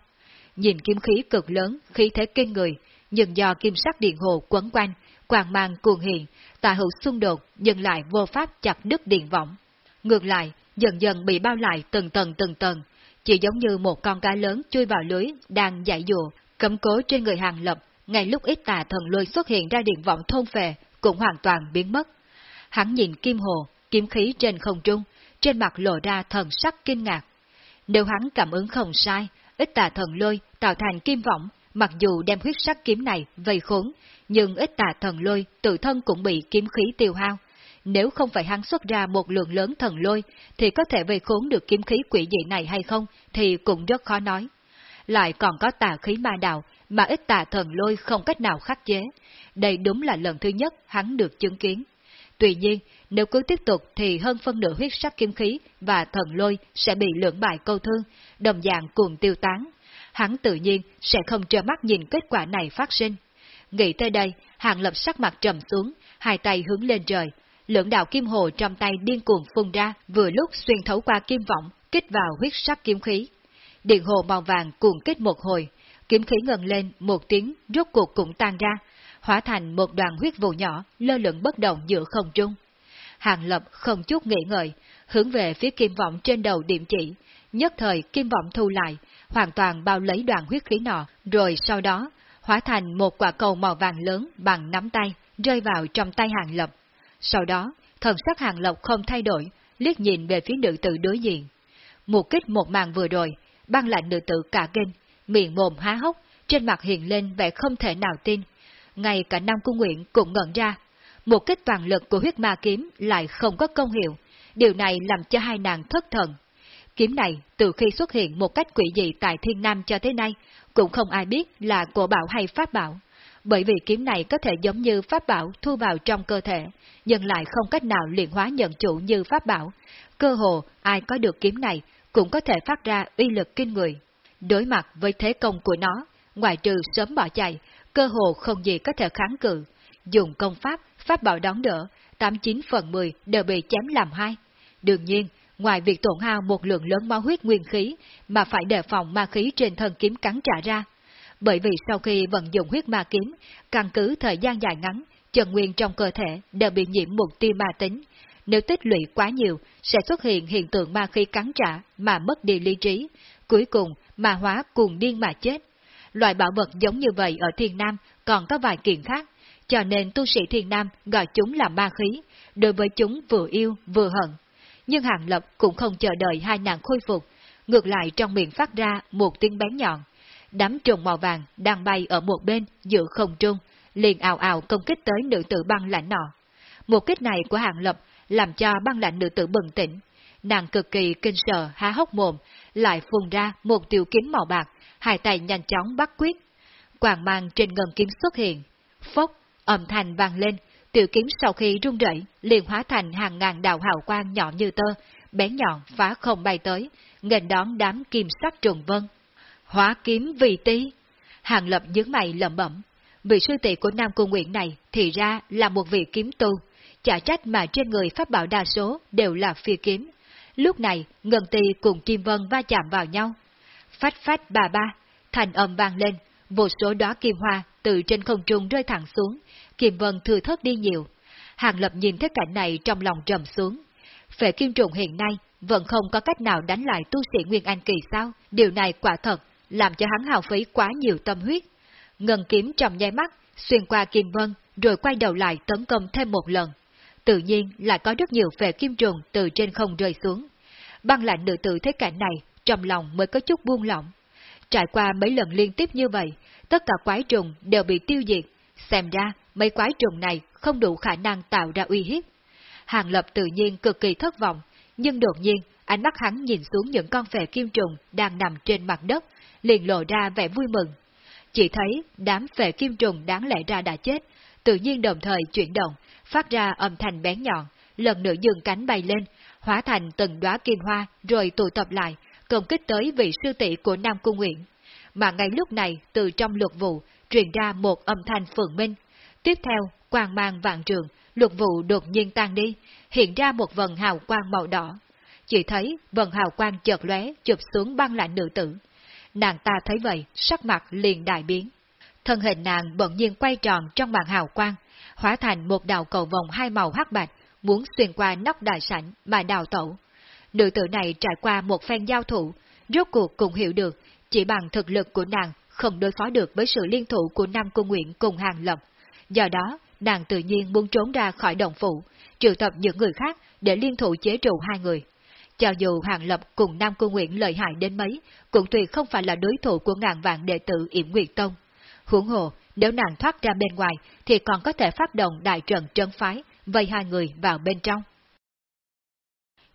Nhìn kim khí cực lớn, khí thế kinh người, nhưng do kim sắc điện hồ quấn quanh, quang mang cuồng hiện, tà hữu xung đột nhưng lại vô pháp chặt đứt điện vọng Ngược lại, dần dần bị bao lại từng tầng từng tầng, chỉ giống như một con cá lớn chui vào lưới đang dạy dùa, cấm cố trên người hàng lập, ngay lúc ít tà thần lôi xuất hiện ra điện vọng thôn phệ, cũng hoàn toàn biến mất. Hắn nhìn kim hồ, kiếm khí trên không trung, trên mặt lộ ra thần sắc kinh ngạc. Nếu hắn cảm ứng không sai, ít tà thần lôi tạo thành kim vọng, mặc dù đem huyết sắc kiếm này vây khốn, nhưng ít tà thần lôi tự thân cũng bị kiếm khí tiêu hao, nếu không phải hắn xuất ra một lượng lớn thần lôi, thì có thể vây khốn được kiếm khí quỷ dị này hay không, thì cũng rất khó nói. Lại còn có tà khí ma đạo, mà ít tà thần lôi không cách nào khắc chế. Đây đúng là lần thứ nhất hắn được chứng kiến. Tuy nhiên, nếu cứ tiếp tục thì hơn phân nửa huyết sắc kim khí và thần lôi sẽ bị lưỡng bại câu thương, đồng dạng cuồng tiêu tán. Hắn tự nhiên sẽ không trơ mắt nhìn kết quả này phát sinh. Nghĩ tới đây, hàng lập sắc mặt trầm xuống, hai tay hướng lên trời, lưỡng đạo kim hồ trong tay điên cuồng phun ra, vừa lúc xuyên thấu qua kim vọng, kích vào huyết sắc kiếm khí. Điện hồ màu vàng cuồng kích một hồi, kiếm khí ngần lên một tiếng, rốt cuộc cũng tan ra, hóa thành một đoàn huyết vụ nhỏ lơ lửng bất động giữa không trung. Hàng Lập không chút nghĩ ngợi, hướng về phía kim vọng trên đầu điểm chỉ, nhất thời kim vọng thu lại, hoàn toàn bao lấy đoàn huyết khí nọ, rồi sau đó hóa thành một quả cầu màu vàng lớn bằng nắm tay, rơi vào trong tay Hàng Lập. Sau đó, thần sắc Hàng lộc không thay đổi, liếc nhìn về phía nữ tử đối diện. Một kích một màn vừa rồi, băng lạnh nữ tử cả kinh, miệng mồm há hốc, trên mặt hiện lên vẻ không thể nào tin. Ngay cả Nam Cung Nguyện cũng ngẩn ra. Một kích toàn lực của huyết ma kiếm lại không có công hiệu. Điều này làm cho hai nàng thất thần. Kiếm này, từ khi xuất hiện một cách quỷ dị tại Thiên Nam cho tới nay, cũng không ai biết là cổ bảo hay pháp bảo. Bởi vì kiếm này có thể giống như pháp bảo thu vào trong cơ thể, nhưng lại không cách nào luyện hóa nhận chủ như pháp bảo. Cơ hồ, ai có được kiếm này cũng có thể phát ra uy lực kinh người. Đối mặt với thế công của nó, ngoài trừ sớm bỏ chạy, cơ hồ không gì có thể kháng cự. Dùng công pháp, pháp bảo đón đỡ, 89 phần 10 đều bị chém làm hai. Đương nhiên, ngoài việc tổn hao một lượng lớn máu huyết nguyên khí, mà phải đề phòng ma khí trên thân kiếm cắn trả ra. Bởi vì sau khi vận dụng huyết ma kiếm, căn cứ thời gian dài ngắn, chân nguyên trong cơ thể đều bị nhiễm một tia ma tính. Nếu tích lũy quá nhiều, sẽ xuất hiện hiện tượng ma khí cắn trả mà mất đi lý trí, cuối cùng ma hóa cùng điên mà chết. Loại bảo vật giống như vậy ở Thiên Nam còn có vài kiện khác, cho nên tu sĩ Thiên Nam gọi chúng là ma khí, đối với chúng vừa yêu vừa hận. Nhưng Hàng Lập cũng không chờ đợi hai nàng khôi phục, ngược lại trong miệng phát ra một tiếng bén nhọn. Đám trùng màu vàng đang bay ở một bên giữa không trung, liền ào ào công kích tới nữ tử băng lãnh nọ. Một kích này của Hàng Lập làm cho băng lãnh nữ tử bừng tỉnh. Nàng cực kỳ kinh sợ há hốc mồm, lại phun ra một tiểu kiếm màu bạc, hai tay nhanh chóng bắt quyết. Quàng mang trên ngân kiếm xuất hiện. Phốc, âm thanh vang lên, tiểu kiếm sau khi rung rẩy liền hóa thành hàng ngàn đạo hào quang nhỏ như tơ, bén nhọn phá không bay tới, nghênh đón đám kim sắc trùng vân. Hóa kiếm vì tí. Hàng lập nhướng mày lẩm bẩm. Vị sư tỷ của Nam Cung Nguyện này thì ra là một vị kiếm tu, chả trách mà trên người pháp bảo đa số đều là phi kiếm. Lúc này, Ngân Tì cùng Kim Vân va chạm vào nhau. Phách phách bà ba, thành âm vang lên, vô số đóa kim hoa từ trên không trung rơi thẳng xuống, Kim Vân thừa thớt đi nhiều. Hàng Lập nhìn thấy cảnh này trong lòng trầm xuống. Phệ kim trùng hiện nay vẫn không có cách nào đánh lại tu sĩ Nguyên Anh kỳ sao, điều này quả thật làm cho hắn hào phí quá nhiều tâm huyết. Ngân kiếm trong nháy mắt, xuyên qua Kim Vân, rồi quay đầu lại tấn công thêm một lần. Tự nhiên lại có rất nhiều phệ kim trùng từ trên không rơi xuống. Băng lạnh nữ tử thấy cảnh này, trong lòng mới có chút buông lỏng. Trải qua mấy lần liên tiếp như vậy, tất cả quái trùng đều bị tiêu diệt, xem ra mấy quái trùng này không đủ khả năng tạo ra uy hiếp. Hàng Lập tự nhiên cực kỳ thất vọng, nhưng đột nhiên ánh mắt hắn nhìn xuống những con phệ kim trùng đang nằm trên mặt đất, liền lộ ra vẻ vui mừng. Chỉ thấy đám phệ kim trùng đáng lẽ ra đã chết, tự nhiên đồng thời chuyển động, phát ra âm thanh bén nhọn, lần nữa dừng cánh bay lên, hóa thành từng đóa kim hoa rồi tụ tập lại, công kích tới vị sư tỷ của Nam Cung Nguyễn. Mà ngay lúc này, từ trong luật vụ, truyền ra một âm thanh phượng minh. Tiếp theo, quang mang vạn trường, luật vụ đột nhiên tan đi, hiện ra một vần hào quang màu đỏ. Chỉ thấy vần hào quang chợt lóe chụp xuống băng lạnh nữ tử. Nàng ta thấy vậy, sắc mặt liền đại biến. Thân hình nàng bỗng nhiên quay tròn trong màn hào quang, hóa thành một đạo cầu vòng hai màu hắc bạch, muốn xuyên qua nóc đại sảnh mà đào tẩu. Nữ tử này trải qua một phen giao thủ, rốt cuộc cũng hiểu được, chỉ bằng thực lực của nàng không đối phó được với sự liên thủ của Nam Cung Nguyện cùng Hàng Lập. Do đó, nàng tự nhiên muốn trốn ra khỏi đồng phủ, triệu tập những người khác để liên thủ chế trụ hai người. Cho dù Hàng Lập cùng Nam Cung Nguyện lợi hại đến mấy, cũng tuyệt không phải là đối thủ của ngàn vạn đệ tử Yểm Nguyệt Tông. Huống hồ, nếu nàng thoát ra bên ngoài thì còn có thể phát động đại trận trấn phái, vây hai người vào bên trong.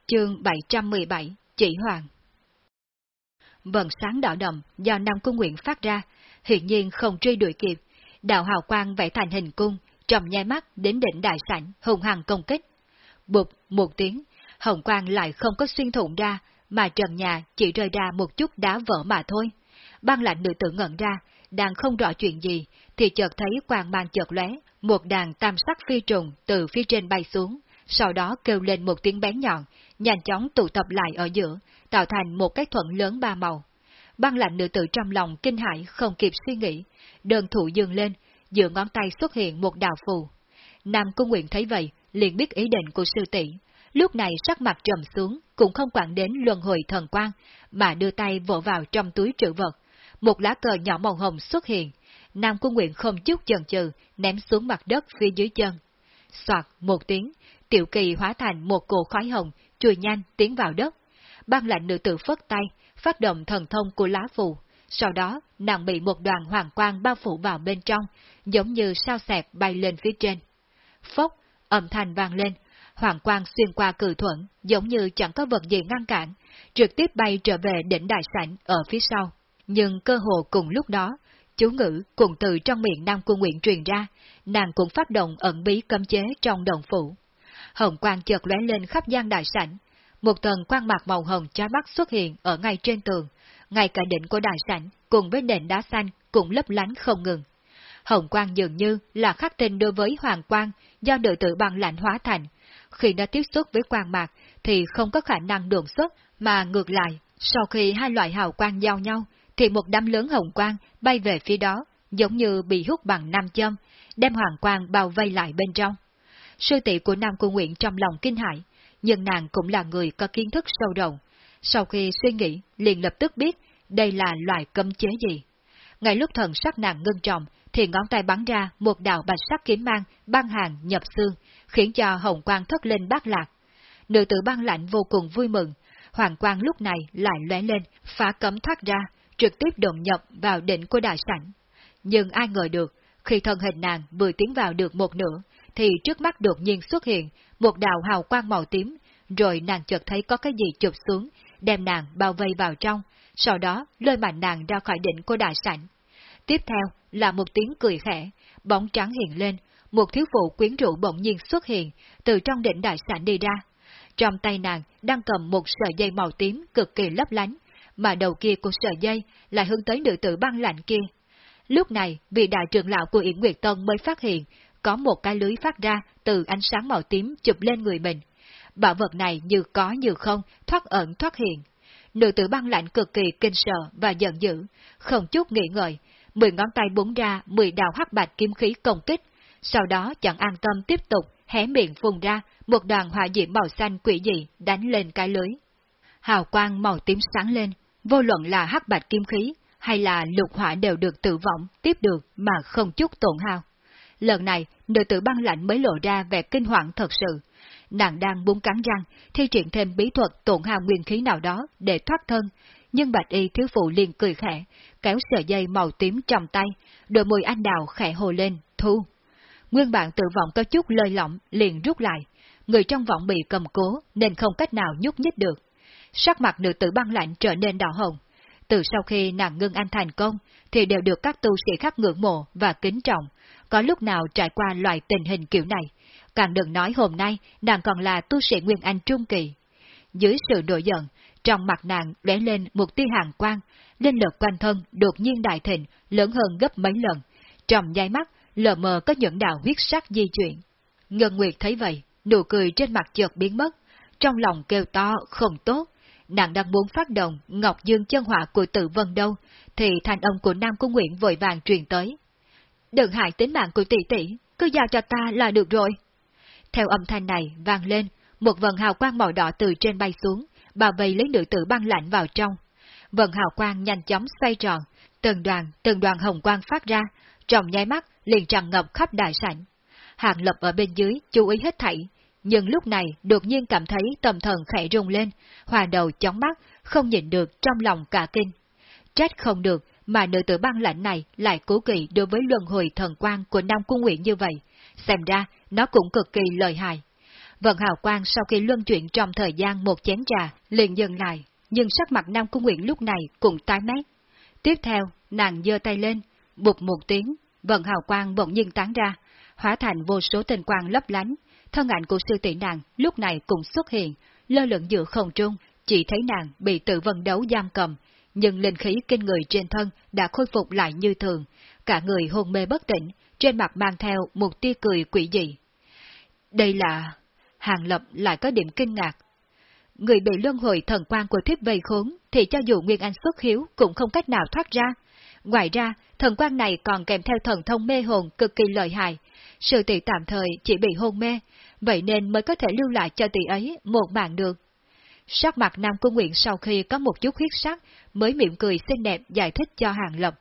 Chương 717 Chỉ Hoàng Vần sáng đỏ đậm do Nam Cung Nguyện phát ra, hiện nhiên không truy đuổi kịp, đạo hào quang vẽ thành hình cung, trầm nhai mắt đến đỉnh đại sảnh hùng hằng công kích. bụt một tiếng, hồng quang lại không có xuyên thủng ra, mà trần nhà chỉ rơi ra một chút đá vỡ mà thôi. Băng lạnh nữ tử ngẩn ra, đang không rõ chuyện gì, thì chợt thấy quang mang chợt lóe, một đàn tam sắc phi trùng từ phía trên bay xuống, sau đó kêu lên một tiếng bén nhọn, nhanh chóng tụ tập lại ở giữa, tạo thành một cái thuận lớn ba màu. Băng lạnh nữ tử trong lòng kinh hãi không kịp suy nghĩ, đơn thủ dường lên, giữa ngón tay xuất hiện một đạo phù. Nam Cung Nguyện thấy vậy, liền biết ý định của sư tỷ. Lúc này sắc mặt trầm xuống, cũng không quản đến luân hồi thần quan, mà đưa tay vỗ vào trong túi trữ vật. Một lá cờ nhỏ màu hồng xuất hiện. Nam Cung Nguyện không chút chần chừ, ném xuống mặt đất phía dưới chân. Soạt một tiếng, tiểu kỳ hóa thành một cổ khói hồng, chui nhanh tiến vào đất. Băng lạnh nữ tử phất tay, phát động thần thông của lá phù. Sau đó, nàng bị một đoàn hoàng quang bao phủ vào bên trong, giống như sao xẹp bay lên phía trên. Phốc, âm thanh vang lên, hoàng quang xuyên qua cử thuận, giống như chẳng có vật gì ngăn cản, trực tiếp bay trở về đỉnh đại sảnh ở phía sau. Nhưng cơ hồ cùng lúc đó, chú ngữ cùng từ trong miệng Nam Cung Nguyện truyền ra, nàng cũng phát động ẩn bí cấm chế trong đồng phủ. Hồng quang chợt lóe lên khắp gian đại sảnh, một tầng quang mạc màu hồng chói mắt xuất hiện ở ngay trên tường, ngay cả đỉnh của đại sảnh cùng với nền đá xanh cũng lấp lánh không ngừng. Hồng quang dường như là khắc tinh đối với hoàng quang do đội tử bằng lạnh hóa thành. Khi nó tiếp xúc với quang mạc thì không có khả năng đường xuất, mà ngược lại, sau khi hai loại hào quang giao nhau, thì một đám lớn hồng quang bay về phía đó, giống như bị hút bằng nam châm, đem hoàng quang bao vây lại bên trong. Sư tỷ của Nam Cung Nguyện trong lòng kinh hãi, nhưng nàng cũng là người có kiến thức sâu rộng. Sau khi suy nghĩ, liền lập tức biết đây là loại cấm chế gì. Ngay lúc thần sắc nàng ngưng trọng, thì ngón tay bắn ra một đạo bạch sắc kiếm mang, băng hàng nhập xương, khiến cho hồng quang thất lên bát lạc. Nữ tử băng lạnh vô cùng vui mừng, hoàng quang lúc này lại lóe lên, phá cấm thoát ra, trực tiếp đột nhập vào đỉnh của đại sảnh. Nhưng ai ngờ được, khi thân hình nàng vừa tiến vào được một nửa, thì trước mắt đột nhiên xuất hiện một đạo hào quang màu tím, rồi nàng chợt thấy có cái gì chụp xuống, đem nàng bao vây vào trong, sau đó lôi mạnh nàng ra khỏi đỉnh của đại sảnh. Tiếp theo là một tiếng cười khẽ, bóng trắng hiện lên, một thiếu phụ quyến rũ bỗng nhiên xuất hiện, từ trong đỉnh đại sảnh đi ra. Trong tay nàng đang cầm một sợi dây màu tím cực kỳ lấp lánh, mà đầu kia của sợi dây lại hướng tới nữ tử băng lạnh kia. Lúc này, vị đại trưởng lão của Yển Nguyệt tân mới phát hiện, có một cái lưới phát ra từ ánh sáng màu tím chụp lên người mình. Bảo vật này như có như không, thoát ẩn thoát hiện. Nữ tử băng lạnh cực kỳ kinh sợ và giận dữ, không chút nghĩ ngợi, mười ngón tay búng ra mười đạo hắc bạch kiếm khí công kích, sau đó chẳng an tâm tiếp tục hé miệng phun ra một đoàn hỏa diễm màu xanh quỷ dị đánh lên cái lưới. Hào quang màu tím sáng lên, vô luận là hắc bạch kim khí hay là lục hỏa đều được tự vọng tiếp được mà không chút tổn hao. Lần này, nữ tử băng lạnh mới lộ ra vẻ kinh hoàng thật sự. Nàng đang búng cắn răng, thi triển thêm bí thuật tổn hao nguyên khí nào đó để thoát thân, nhưng bạch y thiếu phụ liền cười khẽ, kéo sợi dây màu tím trong tay, đôi môi anh đào khẽ hồ lên, thu. Nguyên bản tự vọng có chút lơi lỏng, liền rút lại. Người trong vọng bị cầm cố nên không cách nào nhúc nhích được. Sắc mặt nữ tử băng lạnh trở nên đỏ hồng. Từ sau khi nàng ngưng anh thành công, thì đều được các tu sĩ khác ngưỡng mộ và kính trọng, có lúc nào trải qua loại tình hình kiểu này. Càng đừng nói hôm nay nàng còn là tu sĩ Nguyên Anh Trung Kỳ. Dưới sự nổi giận, trong mặt nàng lóe lên một tia hàng quang, linh lực quanh thân đột nhiên đại thịnh, lớn hơn gấp mấy lần. Trong nháy mắt, lờ mờ có những đạo huyết sắc di chuyển. Ngân Nguyệt thấy vậy, nụ cười trên mặt chợt biến mất, trong lòng kêu to không tốt. Nàng đang muốn phát động Ngọc Dương chân hỏa của tự vân đâu, thì thanh âm của Nam Cung Nguyện vội vàng truyền tới. Đừng hại tính mạng của tỷ tỷ, cứ giao cho ta là được rồi. Theo âm thanh này vang lên, một vần hào quang màu đỏ từ trên bay xuống, bao vây lấy nữ tử băng lạnh vào trong. Vận hào quang nhanh chóng xoay tròn, từng đoàn, từng đoàn hồng quang phát ra, trong nháy mắt liền tràn ngập khắp đại sảnh. Hàng lập ở bên dưới chú ý hết thảy, nhưng lúc này đột nhiên cảm thấy tâm thần khẽ rung lên, hòa đầu chóng mắt, không nhìn được trong lòng cả kinh. Trách không được mà nữ tử băng lạnh này lại cố kỵ đối với luân hồi thần quan của Nam Cung Nguyện như vậy, xem ra nó cũng cực kỳ lợi hại. Vận hào quang sau khi luân chuyển trong thời gian một chén trà, liền dừng lại, nhưng sắc mặt Nam Cung Nguyện lúc này cũng tái mét. Tiếp theo, nàng giơ tay lên, bụt một tiếng, vận hào quang bỗng nhiên tán ra, hóa thành vô số tình quang lấp lánh, thân ảnh của sư tỷ nàng lúc này cũng xuất hiện, lơ lửng giữa không trung, chỉ thấy nàng bị tự vân đấu giam cầm, nhưng linh khí kinh người trên thân đã khôi phục lại như thường, cả người hôn mê bất tỉnh, trên mặt mang theo một tia cười quỷ dị. Đây là... Hàng Lập lại có điểm kinh ngạc. Người bị luân hồi thần quan của thiếp vây khốn, thì cho dù Nguyên Anh xuất hiếu cũng không cách nào thoát ra. Ngoài ra, thần quan này còn kèm theo thần thông mê hồn cực kỳ lợi hại. Sự tỷ tạm thời chỉ bị hôn mê, vậy nên mới có thể lưu lại cho tỷ ấy một mạng được. Sắc mặt Nam Cung Nguyện sau khi có một chút huyết sắc mới mỉm cười xinh đẹp giải thích cho Hàng Lập.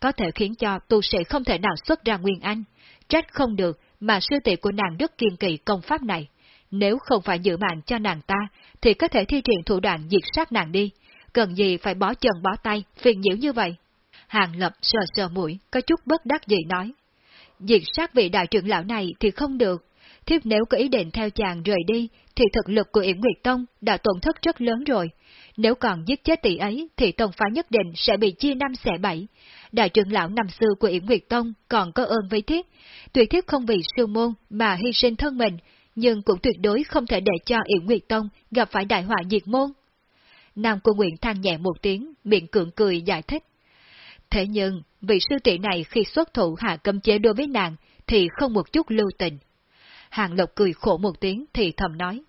Có thể khiến cho tu sĩ không thể nào xuất ra Nguyên Anh, trách không được mà sư tỷ của nàng rất kiên kỳ công pháp này. Nếu không phải giữ mạng cho nàng ta, thì có thể thi triển thủ đoạn diệt sát nàng đi. Cần gì phải bó chân bó tay, phiền nhiễu như vậy? Hàng Lập sờ sờ mũi, có chút bất đắc dĩ nói. Diệt sát vị đại trưởng lão này thì không được, thiếp nếu có ý định theo chàng rời đi, thì thực lực của Yển Nguyệt Tông đã tổn thất rất lớn rồi. Nếu còn giết chết tỷ ấy, thì tông phá nhất định sẽ bị chia năm xẻ bảy. Đại trưởng lão năm xưa của Yển Nguyệt Tông còn có ơn với thiết Tuyệt thiết không vì sư môn mà hy sinh thân mình, nhưng cũng tuyệt đối không thể để cho Yển Nguyệt Tông gặp phải đại họa diệt môn. Nam Cô Nguyện than nhẹ một tiếng, miệng cưỡng cười giải thích. Thế nhưng, vị sư tỷ này khi xuất thủ hạ cấm chế đối với nàng, thì không một chút lưu tình. Hàng Lộc cười khổ một tiếng thì thầm nói.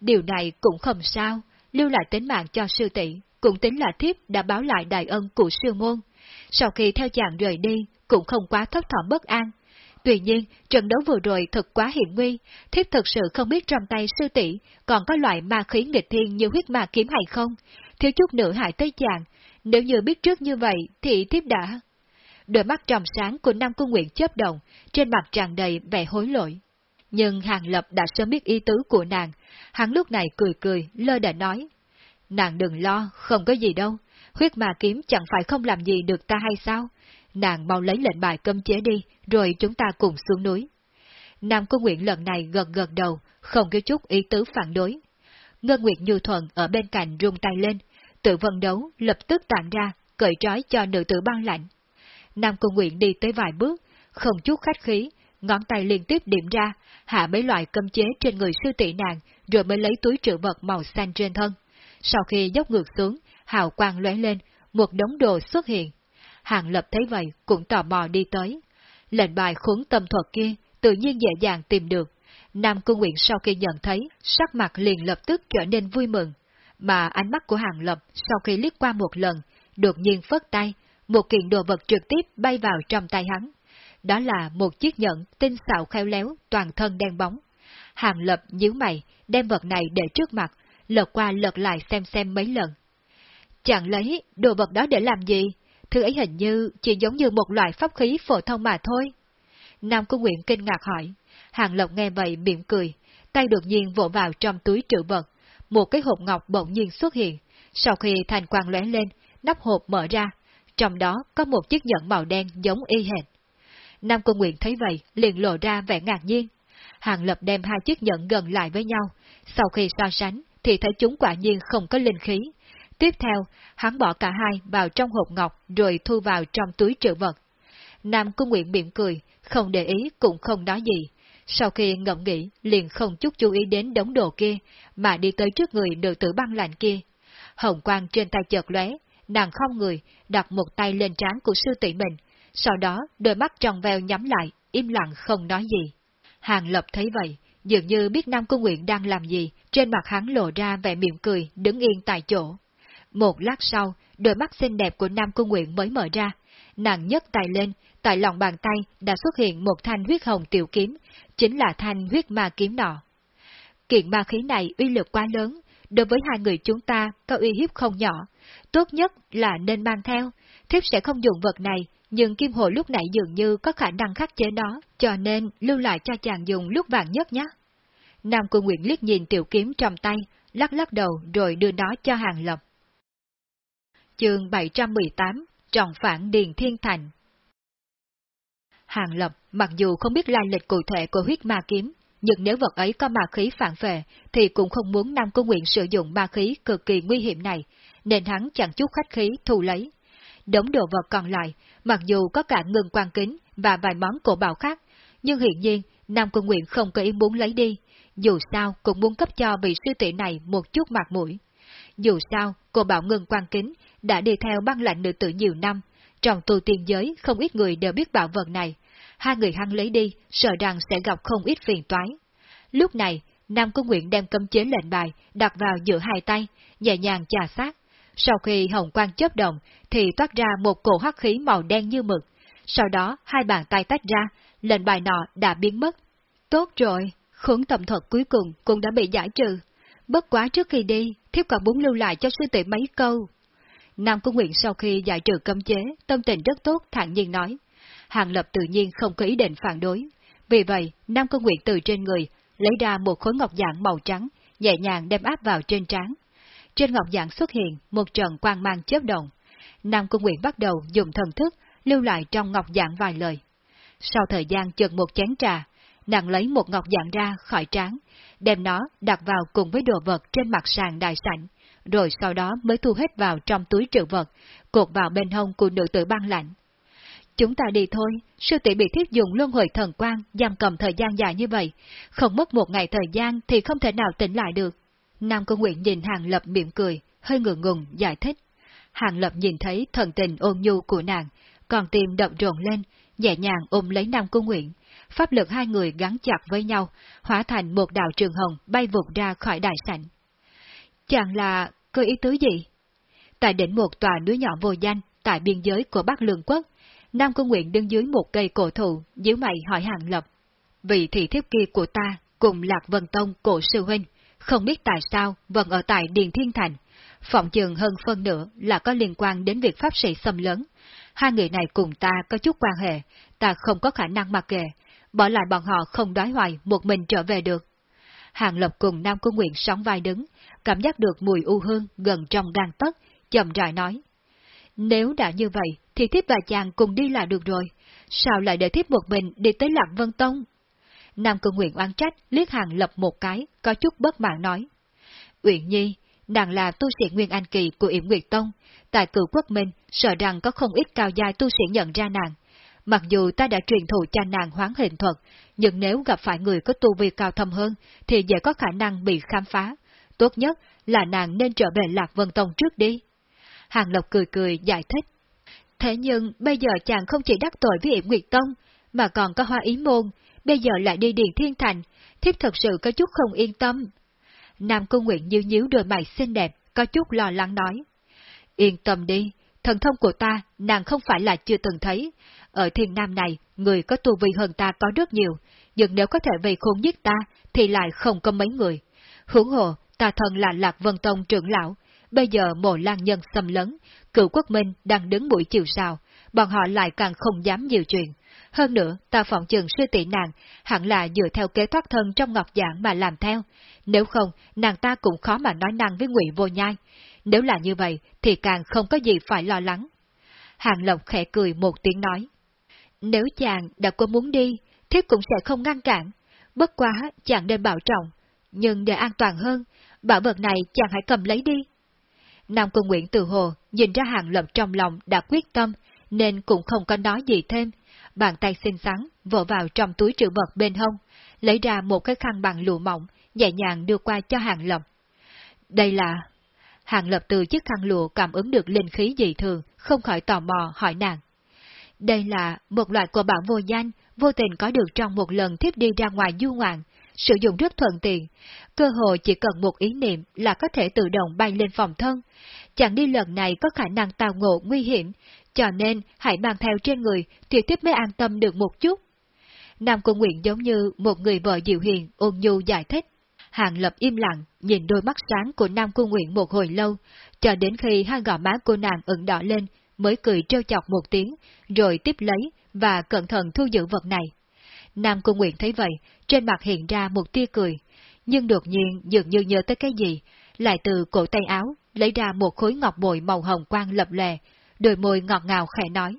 Điều này cũng không sao, lưu lại tính mạng cho sư tỷ, cũng tính là thiếp đã báo lại đại ân của sư môn. Sau khi theo chàng rời đi, cũng không quá thấp thỏm bất an. Tuy nhiên, trận đấu vừa rồi thật quá hiểm nguy, thiếp thật sự không biết trong tay sư tỷ còn có loại ma khí nghịch thiên như huyết ma kiếm hay không, thiếu chút nữa hại tới chàng, nếu như biết trước như vậy thì thiếp đã... Đôi mắt trầm sáng của Nam Cung Nguyện chớp động, trên mặt tràn đầy vẻ hối lỗi. Nhưng Hàng Lập đã sớm biết ý tứ của nàng, hắn lúc này cười cười, lơ đã nói. Nàng đừng lo, không có gì đâu, huyết ma kiếm chẳng phải không làm gì được ta hay sao? Nàng mau lấy lệnh bài cấm chế đi, rồi chúng ta cùng xuống núi. Nam Cung Nguyện lần này gật gật đầu, không có chút ý tứ phản đối. Ngân Nguyệt Như Thuận ở bên cạnh rung tay lên, tự vận đấu lập tức tản ra, cởi trói cho nữ tử băng lạnh. Nam Cung Nguyện đi tới vài bước, không chút khách khí, ngón tay liên tiếp điểm ra, hạ mấy loại cấm chế trên người sư tỷ nàng, rồi mới lấy túi trữ vật màu xanh trên thân. Sau khi dốc ngược xuống, hào quang lóe lên, một đống đồ xuất hiện. Hàng lập thấy vậy, cũng tò mò đi tới. Lệnh bài khốn tâm thuật kia, tự nhiên dễ dàng tìm được. Nam Cung Nguyện sau khi nhận thấy, sắc mặt liền lập tức trở nên vui mừng. Mà ánh mắt của Hàng Lập sau khi liếc qua một lần, đột nhiên phất tay, một kiện đồ vật trực tiếp bay vào trong tay hắn. Đó là một chiếc nhẫn tinh xạo khéo léo, toàn thân đen bóng. Hàng Lập nhíu mày, đem vật này để trước mặt, lật qua lật lại xem xem mấy lần. Chẳng lấy đồ vật đó để làm gì? Thứ ấy hình như chỉ giống như một loại pháp khí phổ thông mà thôi. Nam Cung Nguyện kinh ngạc hỏi. Hàng Lộc nghe vậy mỉm cười, tay đột nhiên vỗ vào trong túi trữ vật. Một cái hộp ngọc bỗng nhiên xuất hiện. Sau khi thành quang lóe lên, nắp hộp mở ra. Trong đó có một chiếc nhẫn màu đen giống y hệt. Nam Cung Nguyện thấy vậy, liền lộ ra vẻ ngạc nhiên. Hàng Lập đem hai chiếc nhẫn gần lại với nhau. Sau khi so sánh, thì thấy chúng quả nhiên không có linh khí. Tiếp theo, hắn bỏ cả hai vào trong hộp ngọc rồi thu vào trong túi trữ vật. Nam Cung Nguyện miệng cười, không để ý cũng không nói gì. Sau khi ngẫm nghĩ, liền không chút chú ý đến đống đồ kia, mà đi tới trước người nữ tử băng lạnh kia. Hồng quang trên tay chợt lóe, nàng không người, đặt một tay lên trán của sư tỷ mình, sau đó đôi mắt tròn veo nhắm lại, im lặng không nói gì. Hàng Lập thấy vậy, dường như biết Nam Cung Nguyện đang làm gì, trên mặt hắn lộ ra vẻ mỉm cười, đứng yên tại chỗ. Một lát sau, đôi mắt xinh đẹp của Nam Cung Nguyện mới mở ra, nàng nhấc tay lên, tại lòng bàn tay đã xuất hiện một thanh huyết hồng tiểu kiếm, chính là thanh huyết ma kiếm nọ. Kiện ma khí này uy lực quá lớn, đối với hai người chúng ta có uy hiếp không nhỏ, tốt nhất là nên mang theo, thiếp sẽ không dùng vật này, nhưng kim hồ lúc nãy dường như có khả năng khắc chế nó, cho nên lưu lại cho chàng dùng lúc vàng nhất nhé. Nam Cung Nguyện liếc nhìn tiểu kiếm trong tay, lắc lắc đầu rồi đưa nó cho Hàng Lập. Chương 718 Trọng phản Điền Thiên Thành Hàng Lập mặc dù không biết lai lịch cụ thể của huyết ma kiếm, nhưng nếu vật ấy có ma khí phản về, thì cũng không muốn Nam Cung Nguyện sử dụng ma khí cực kỳ nguy hiểm này, nên hắn chẳng chút khách khí thu lấy. Đống đồ vật còn lại, mặc dù có cả ngừng quan kính và vài món cổ bảo khác, nhưng hiện nhiên Nam Cung Nguyện không có ý muốn lấy đi, dù sao cũng muốn cấp cho vị sư tỷ này một chút mặt mũi. Dù sao, cô bảo ngừng quan kính đã đi theo băng lạnh nữ tử nhiều năm, trong tu tiên giới không ít người đều biết bảo vật này. Hai người hăng lấy đi, sợ rằng sẽ gặp không ít phiền toái. Lúc này, Nam Cung Nguyện đem cấm chế lệnh bài đặt vào giữa hai tay, nhẹ nhàng chà sát. Sau khi hồng quang chớp động, thì toát ra một cổ hắc khí màu đen như mực. Sau đó, hai bàn tay tách ra, lệnh bài nọ đã biến mất. Tốt rồi, khốn tầm thuật cuối cùng cũng đã bị giải trừ. Bất quá trước khi đi, thiếp còn muốn lưu lại cho sư tỷ mấy câu. Nam Cung Nguyện sau khi giải trừ cấm chế, tâm tình rất tốt, thản nhiên nói. Hàng Lập tự nhiên không có ý định phản đối. Vì vậy, Nam Cung Nguyện từ trên người, lấy ra một khối ngọc dạng màu trắng, nhẹ nhàng đem áp vào trên trán. Trên ngọc dạng xuất hiện một trận quang mang chớp động. Nam Cung Nguyện bắt đầu dùng thần thức, lưu lại trong ngọc dạng vài lời. Sau thời gian chừng một chén trà, nàng lấy một ngọc dạng ra khỏi trán, đem nó đặt vào cùng với đồ vật trên mặt sàn đại sảnh, rồi sau đó mới thu hết vào trong túi trữ vật, cột vào bên hông của nữ tử băng lạnh. Chúng ta đi thôi, sư tỷ bị thiết dùng luân hồi thần quang giam cầm thời gian dài như vậy, không mất một ngày thời gian thì không thể nào tỉnh lại được. Nam Công Nguyện nhìn Hàng Lập mỉm cười, hơi ngượng ngùng, giải thích. Hàng Lập nhìn thấy thần tình ôn nhu của nàng, còn tim động rộn lên, nhẹ nhàng ôm lấy Nam Cung Nguyện. Pháp lực hai người gắn chặt với nhau, hóa thành một đạo trường hồng bay vụt ra khỏi đại sảnh. Chẳng là có ý tứ gì? Tại đỉnh một tòa núi nhỏ vô danh, tại biên giới của Bắc Lương Quốc, Nam Cung Nguyện đứng dưới một cây cổ thụ, dưới mày hỏi Hàng Lập. Vị thị thiếp kia của ta cùng Lạc Vân Tông cổ sư huynh, không biết tại sao vẫn ở tại Điền Thiên Thành. Phỏng chừng hơn phân nữa là có liên quan đến việc pháp sĩ xâm lớn. Hai người này cùng ta có chút quan hệ, ta không có khả năng mặc kệ, bỏ lại bọn họ không đói hoài một mình trở về được. Hàng Lập cùng Nam Cung Nguyện sóng vai đứng, cảm giác được mùi u hương gần trong gan tất chậm rãi nói. Nếu đã như vậy, thì thiếp và chàng cùng đi là được rồi, sao lại để thiếp một mình đi tới Lạc Vân Tông? Nam Cung Nguyện oan trách, liếc Hàng Lập một cái, có chút bất mãn nói. Uyển Nhi, nàng là tu sĩ Nguyên An Kỳ của Yểm Nguyệt Tông, tại cửu quốc minh, sợ rằng có không ít cao giai tu sĩ nhận ra nàng. Mặc dù ta đã truyền thụ cho nàng hoán hình thuật, nhưng nếu gặp phải người có tu vi cao thâm hơn, thì dễ có khả năng bị khám phá. Tốt nhất là nàng nên trở về Lạc Vân Tông trước đi. Hàng Lộc cười cười giải thích. Thế nhưng bây giờ chàng không chỉ đắc tội với Yểm Nguyệt Tông, mà còn có hoa ý môn, bây giờ lại đi điền Thiên Thành, thiếp thật sự có chút không yên tâm. Nam Cung Nguyện nhíu nhíu đôi mày xinh đẹp, có chút lo lắng nói. Yên tâm đi, thần thông của ta, nàng không phải là chưa từng thấy. Ở thiên nam này, người có tu vi hơn ta có rất nhiều, nhưng nếu có thể về khôn giết ta, thì lại không có mấy người. Hưởng hồ, ta thần là Lạc Vân Tông trưởng lão, bây giờ mộ lan nhân xâm lấn, cựu quốc minh đang đứng buổi chiều sao, bọn họ lại càng không dám nhiều chuyện. Hơn nữa, ta phỏng chừng sư tỷ nàng, hẳn là dựa theo kế thoát thân trong ngọc giảng mà làm theo. Nếu không, nàng ta cũng khó mà nói năng với ngụy vô nhai. Nếu là như vậy, thì càng không có gì phải lo lắng. Hàng Lộc khẽ cười một tiếng nói. Nếu chàng đã có muốn đi, thiếp cũng sẽ không ngăn cản. Bất quá, chàng nên bảo trọng. Nhưng để an toàn hơn, bảo vật này chàng hãy cầm lấy đi. Nam Cung Nguyễn từ hồ nhìn ra Hàng Lập trong lòng đã quyết tâm, nên cũng không có nói gì thêm. Bàn tay xinh xắn vỗ vào trong túi trữ vật bên hông, lấy ra một cái khăn bằng lụa mỏng, nhẹ nhàng đưa qua cho Hàng Lập. Đây là... Hàng Lập từ chiếc khăn lụa cảm ứng được linh khí dị thường, không khỏi tò mò hỏi nàng. Đây là một loại của bảo vô danh, vô tình có được trong một lần tiếp đi ra ngoài du ngoạn, sử dụng rất thuận tiện, cơ hội chỉ cần một ý niệm là có thể tự động bay lên phòng thân. Chẳng đi lần này có khả năng tào ngộ nguy hiểm, cho nên hãy mang theo trên người thì tiếp mới an tâm được một chút. Nam Cung Nguyện giống như một người vợ dịu hiền, ôn nhu giải thích. Hàng Lập im lặng, nhìn đôi mắt sáng của Nam Cung Nguyện một hồi lâu, cho đến khi hai gò má cô nàng ửng đỏ lên, mới cười trêu chọc một tiếng, rồi tiếp lấy và cẩn thận thu giữ vật này. Nam Cung Nguyện thấy vậy, trên mặt hiện ra một tia cười, nhưng đột nhiên dường như nhớ tới cái gì, lại từ cổ tay áo lấy ra một khối ngọc bội màu hồng quang lập lè, đôi môi ngọt ngào khẽ nói.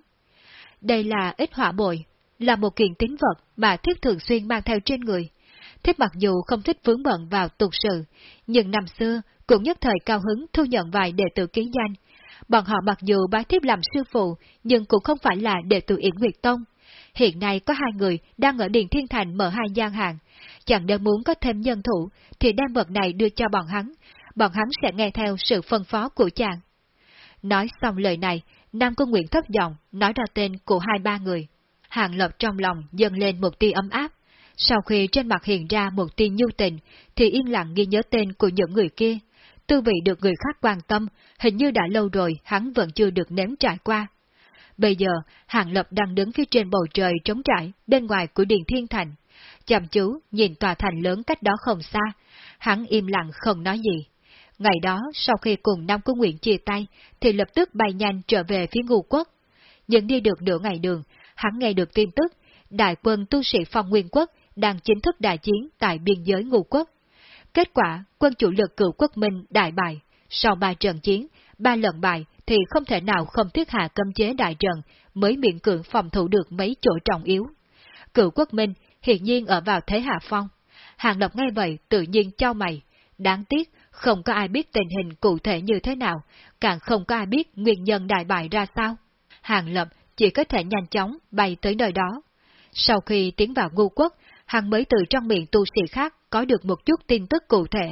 Đây là ít hỏa bội, là một kiện tín vật mà thiết thường xuyên mang theo trên người. Thiết mặc dù không thích vướng bận vào tục sự, nhưng năm xưa cũng nhất thời cao hứng thu nhận vài đệ tử ký danh. Bọn họ mặc dù bái thiếp làm sư phụ, nhưng cũng không phải là đệ tử Yển Nguyệt Tông. Hiện nay có hai người đang ở Điện Thiên Thành mở hai gian hàng. Chẳng đơn muốn có thêm nhân thủ, thì đem vật này đưa cho bọn hắn. Bọn hắn sẽ nghe theo sự phân phó của chàng. Nói xong lời này, Nam Cung Nguyện thấp giọng, nói ra tên của hai ba người. Hàng Lập trong lòng dâng lên một tia ấm áp. Sau khi trên mặt hiện ra một tia nhu tình, thì yên lặng ghi nhớ tên của những người kia. Tư vị được người khác quan tâm, hình như đã lâu rồi hắn vẫn chưa được nếm trải qua. Bây giờ, Hàng Lập đang đứng phía trên bầu trời trống trải, bên ngoài của Điện Thiên Thành. Chăm chú nhìn tòa thành lớn cách đó không xa, hắn im lặng không nói gì. Ngày đó, sau khi cùng Nam Cung Nguyện chia tay, thì lập tức bay nhanh trở về phía Ngụ quốc. Nhưng đi được nửa ngày đường, hắn nghe được tin tức, đại quân tu sĩ phong nguyên quốc đang chính thức đại chiến tại biên giới Ngụ quốc. Kết quả, quân chủ lực cựu quốc minh đại bại. Sau ba trận chiến, ba lần bại thì không thể nào không thiết hạ cấm chế đại trận mới miễn cưỡng phòng thủ được mấy chỗ trọng yếu. Cựu quốc minh hiện nhiên ở vào thế hạ phong. Hàng Lập nghe vậy tự nhiên cho mày. Đáng tiếc, không có ai biết tình hình cụ thể như thế nào, càng không có ai biết nguyên nhân đại bại ra sao. Hàng Lập chỉ có thể nhanh chóng bay tới nơi đó. Sau khi tiến vào ngu quốc, hắn mới từ trong miệng tu sĩ khác có được một chút tin tức cụ thể.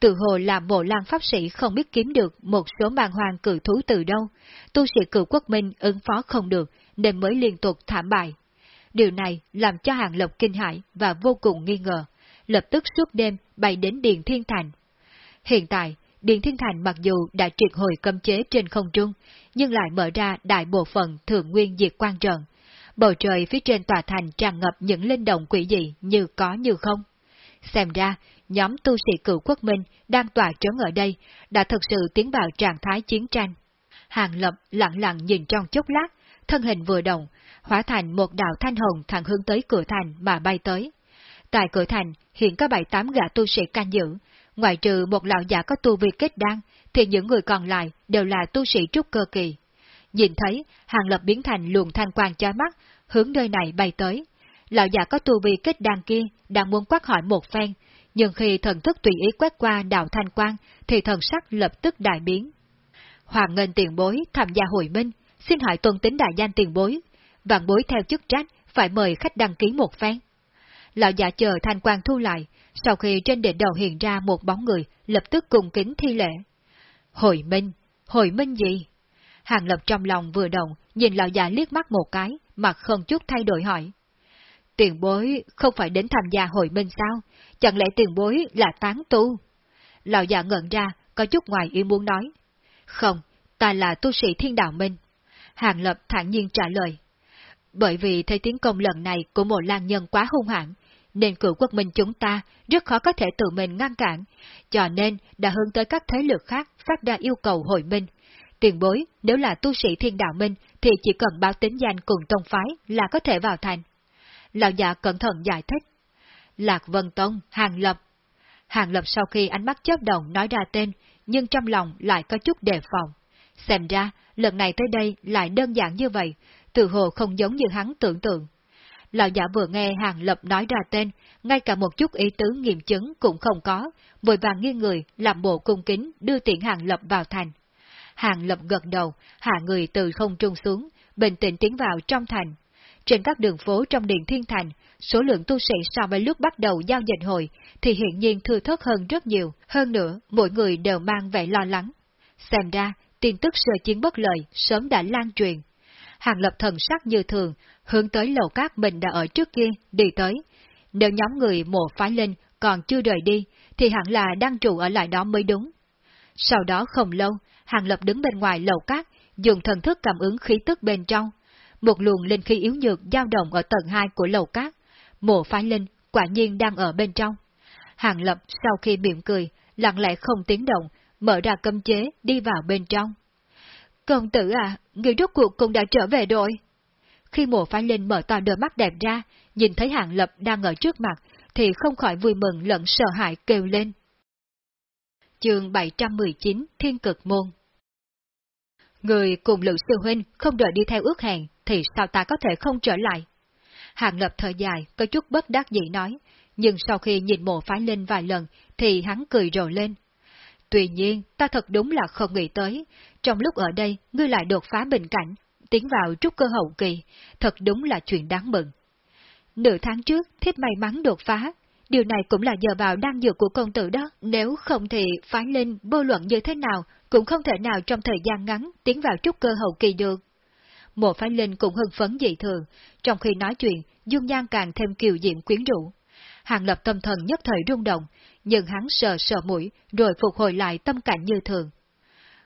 Từ hồ là bộ lan pháp sĩ không biết kiếm được một số màn hoàng cử thú từ đâu, tu sĩ cử quốc minh ứng phó không được nên mới liên tục thảm bại. Điều này làm cho Hàng Lộc kinh hãi và vô cùng nghi ngờ, lập tức suốt đêm bay đến Điền Thiên Thành. Hiện tại, Điện Thiên Thành mặc dù đã triệt hồi cấm chế trên không trung, nhưng lại mở ra đại bộ phận thượng nguyên diệt quan trận. Bầu trời phía trên tòa thành tràn ngập những linh động quỷ dị như có như không. Xem ra, nhóm tu sĩ cựu quốc minh đang tỏa trấn ở đây đã thực sự tiến vào trạng thái chiến tranh. Hàng Lập lặng lặng nhìn trong chốc lát, thân hình vừa động, hóa thành một đạo thanh hồng thẳng hướng tới cửa thành mà bay tới. Tại cửa thành hiện có bảy tám gã tu sĩ canh giữ, ngoài trừ một lão giả có tu vi kết đan, thì những người còn lại đều là tu sĩ trúc cơ kỳ. Nhìn thấy, hàng lập biến thành luồng thanh quang chói mắt, hướng nơi này bay tới. Lão giả có tu vi kết đan kia đang muốn quát hỏi một phen, nhưng khi thần thức tùy ý quét qua đạo thanh quang, thì thần sắc lập tức đại biến. Hoàng ngân tiền bối tham gia hội minh, xin hỏi tuân tính đại danh tiền bối, vạn bối theo chức trách phải mời khách đăng ký một phen. Lão giả chờ thanh quang thu lại, sau khi trên đỉnh đầu hiện ra một bóng người, lập tức cùng kính thi lễ. Hội minh, hội minh gì? Hàng lập trong lòng vừa động, nhìn lão già liếc mắt một cái, mặt không chút thay đổi hỏi. Tiền bối không phải đến tham gia hội minh sao? Chẳng lẽ tiền bối là tán tu? Lão già ngẩn ra, có chút ngoài ý muốn nói. Không, ta là tu sĩ thiên đạo minh. Hàng lập thản nhiên trả lời. Bởi vì thấy tiếng công lần này của một lan nhân quá hung hãn, nên cựu quốc minh chúng ta rất khó có thể tự mình ngăn cản, cho nên đã hướng tới các thế lực khác phát ra yêu cầu hội minh. Tiền bối, nếu là tu sĩ thiên đạo minh thì chỉ cần báo tính danh cùng tông phái là có thể vào thành. Lão già cẩn thận giải thích. Lạc Vân Tông, Hàng Lập. Hàng Lập sau khi ánh mắt chớp động nói ra tên, nhưng trong lòng lại có chút đề phòng. Xem ra, lần này tới đây lại đơn giản như vậy, từ hồ không giống như hắn tưởng tượng. Lão giả vừa nghe Hàng Lập nói ra tên, ngay cả một chút ý tứ nghiệm chứng cũng không có, vội vàng nghiêng người, làm bộ cung kính đưa tiện Hàng Lập vào thành. Hàng Lập gật đầu, hạ người từ không trung xuống, bình tĩnh tiến vào trong thành. Trên các đường phố trong điện thiên thành, số lượng tu sĩ so với lúc bắt đầu giao dịch hội thì hiện nhiên thưa thớt hơn rất nhiều, hơn nữa mỗi người đều mang vẻ lo lắng. Xem ra, tin tức sơ chiến bất lợi sớm đã lan truyền. Hàng lập thần sắc như thường, hướng tới lầu cát mình đã ở trước kia, đi tới. Nếu nhóm người mộ phái linh còn chưa rời đi, thì hẳn là đang trụ ở lại đó mới đúng. Sau đó không lâu, Hàng Lập đứng bên ngoài lầu cát, dùng thần thức cảm ứng khí tức bên trong. Một luồng linh khí yếu nhược dao động ở tầng 2 của lầu cát. Mộ phái linh quả nhiên đang ở bên trong. Hàng Lập sau khi miệng cười, lặng lẽ không tiếng động, mở ra cấm chế đi vào bên trong. Công tử à, người rốt cuộc cũng đã trở về rồi. Khi mộ phái linh mở to đôi mắt đẹp ra, nhìn thấy hạng Lập đang ở trước mặt, thì không khỏi vui mừng lẫn sợ hãi kêu lên. Chương 719 Thiên Cực Môn Người cùng Lữ Sư Huynh không đợi đi theo ước hẹn, thì sao ta có thể không trở lại? Hàng Lập thở dài, có chút bất đắc dĩ nói, nhưng sau khi nhìn mộ phái linh vài lần, thì hắn cười rồ lên. Tuy nhiên, ta thật đúng là không nghĩ tới, trong lúc ở đây, ngươi lại đột phá bình cảnh, tiến vào trúc cơ hậu kỳ, thật đúng là chuyện đáng mừng. Nửa tháng trước, thiếp may mắn đột phá, điều này cũng là nhờ vào đang dược của công tử đó, nếu không thì phái linh vô luận như thế nào, cũng không thể nào trong thời gian ngắn tiến vào trúc cơ hậu kỳ được. Một phái linh cũng hưng phấn dị thường, trong khi nói chuyện, dung nhan càng thêm kiều diễm quyến rũ. Hàng lập tâm thần nhất thời rung động, nhưng hắn sờ sờ mũi, rồi phục hồi lại tâm cảnh như thường.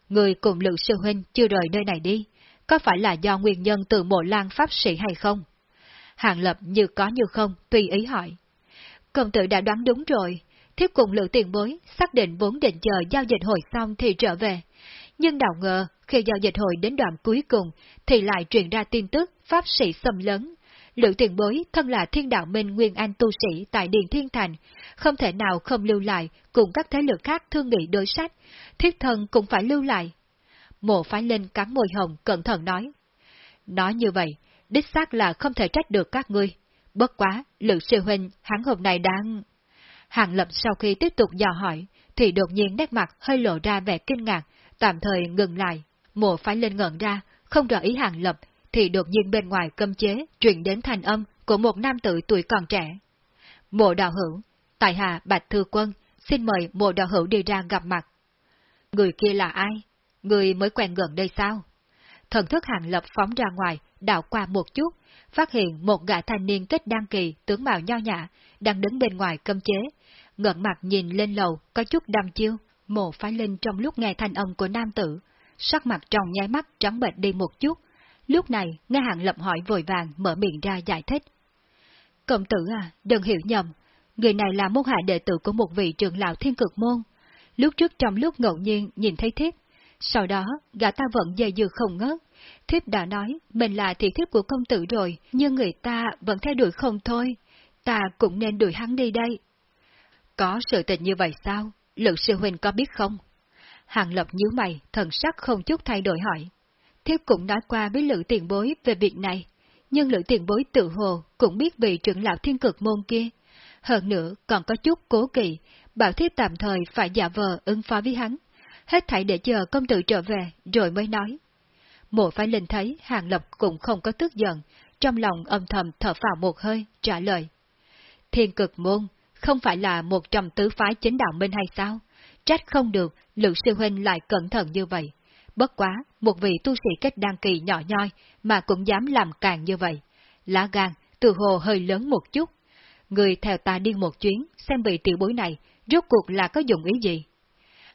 Người cùng lượng sư huynh chưa rời nơi này đi, có phải là do nguyên nhân từ mộ lan pháp sĩ hay không? Hàng lập như có như không, tùy ý hỏi. Công tử đã đoán đúng rồi, thiếp cùng lượng tiền bối, xác định vốn định chờ giao dịch hồi xong thì trở về. Nhưng đạo ngờ, khi giao dịch hồi đến đoạn cuối cùng, thì lại truyền ra tin tức pháp sĩ xâm lớn. Lữ tiền bối thân là thiên đạo minh nguyên anh tu sĩ tại Điện Thiên Thành, không thể nào không lưu lại cùng các thế lực khác thương nghị đối sách, thiết thân cũng phải lưu lại. Mộ phái linh cắn môi hồng cẩn thận nói. Nói như vậy, đích xác là không thể trách được các ngươi. Bất quá, Lữ sư huynh, hắn hôm nay đang... Hàng lập sau khi tiếp tục dò hỏi, thì đột nhiên nét mặt hơi lộ ra vẻ kinh ngạc, tạm thời ngừng lại. Mộ phái lên ngẩn ra, không rõ ý hàng lập, thì đột nhiên bên ngoài cấm chế truyền đến thành âm của một nam tử tuổi còn trẻ. Mộ đạo hữu, tại hạ Bạch Thư Quân, xin mời mộ đạo hữu đi ra gặp mặt. Người kia là ai? Người mới quen gần đây sao? Thần thức hàng lập phóng ra ngoài, đảo qua một chút, phát hiện một gã thanh niên kết đăng kỳ, tướng mạo nho nhã, đang đứng bên ngoài cấm chế. Ngợn mặt nhìn lên lầu, có chút đăm chiêu, mộ phái linh trong lúc nghe thanh âm của nam tử, sắc mặt trong nháy mắt trắng bệch đi một chút. Lúc này, nghe hạng lập hỏi vội vàng mở miệng ra giải thích. Công tử à, đừng hiểu nhầm, người này là môn hạ đệ tử của một vị trưởng lão thiên cực môn. Lúc trước trong lúc ngẫu nhiên nhìn thấy thiếp, sau đó gã ta vẫn dây dư không ngớt. Thiếp đã nói mình là thị thiếp của công tử rồi, nhưng người ta vẫn theo đuổi không thôi. Ta cũng nên đuổi hắn đi đây. Có sự tình như vậy sao? Lực sư huynh có biết không? Hàng Lập nhíu mày, thần sắc không chút thay đổi hỏi. Thiếp cũng nói qua với Lữ tiền bối về việc này, nhưng Lữ tiền bối tự hồ cũng biết vị trưởng lão thiên cực môn kia. Hơn nữa còn có chút cố kỵ, bảo thiếp tạm thời phải giả vờ ứng phó với hắn. Hết thảy để chờ công tử trở về, rồi mới nói. Mộ phái linh thấy Hàng Lập cũng không có tức giận, trong lòng âm thầm thở phào một hơi, trả lời. Thiên cực môn, không phải là một trong tứ phái chính đạo minh hay sao? Trách không được, lữ sư huynh lại cẩn thận như vậy. Bất quá, một vị tu sĩ kết đăng kỳ nhỏ nhoi mà cũng dám làm càng như vậy. Lá gan, từ hồ hơi lớn một chút. Người theo ta đi một chuyến, xem vị tiểu bối này, rốt cuộc là có dụng ý gì?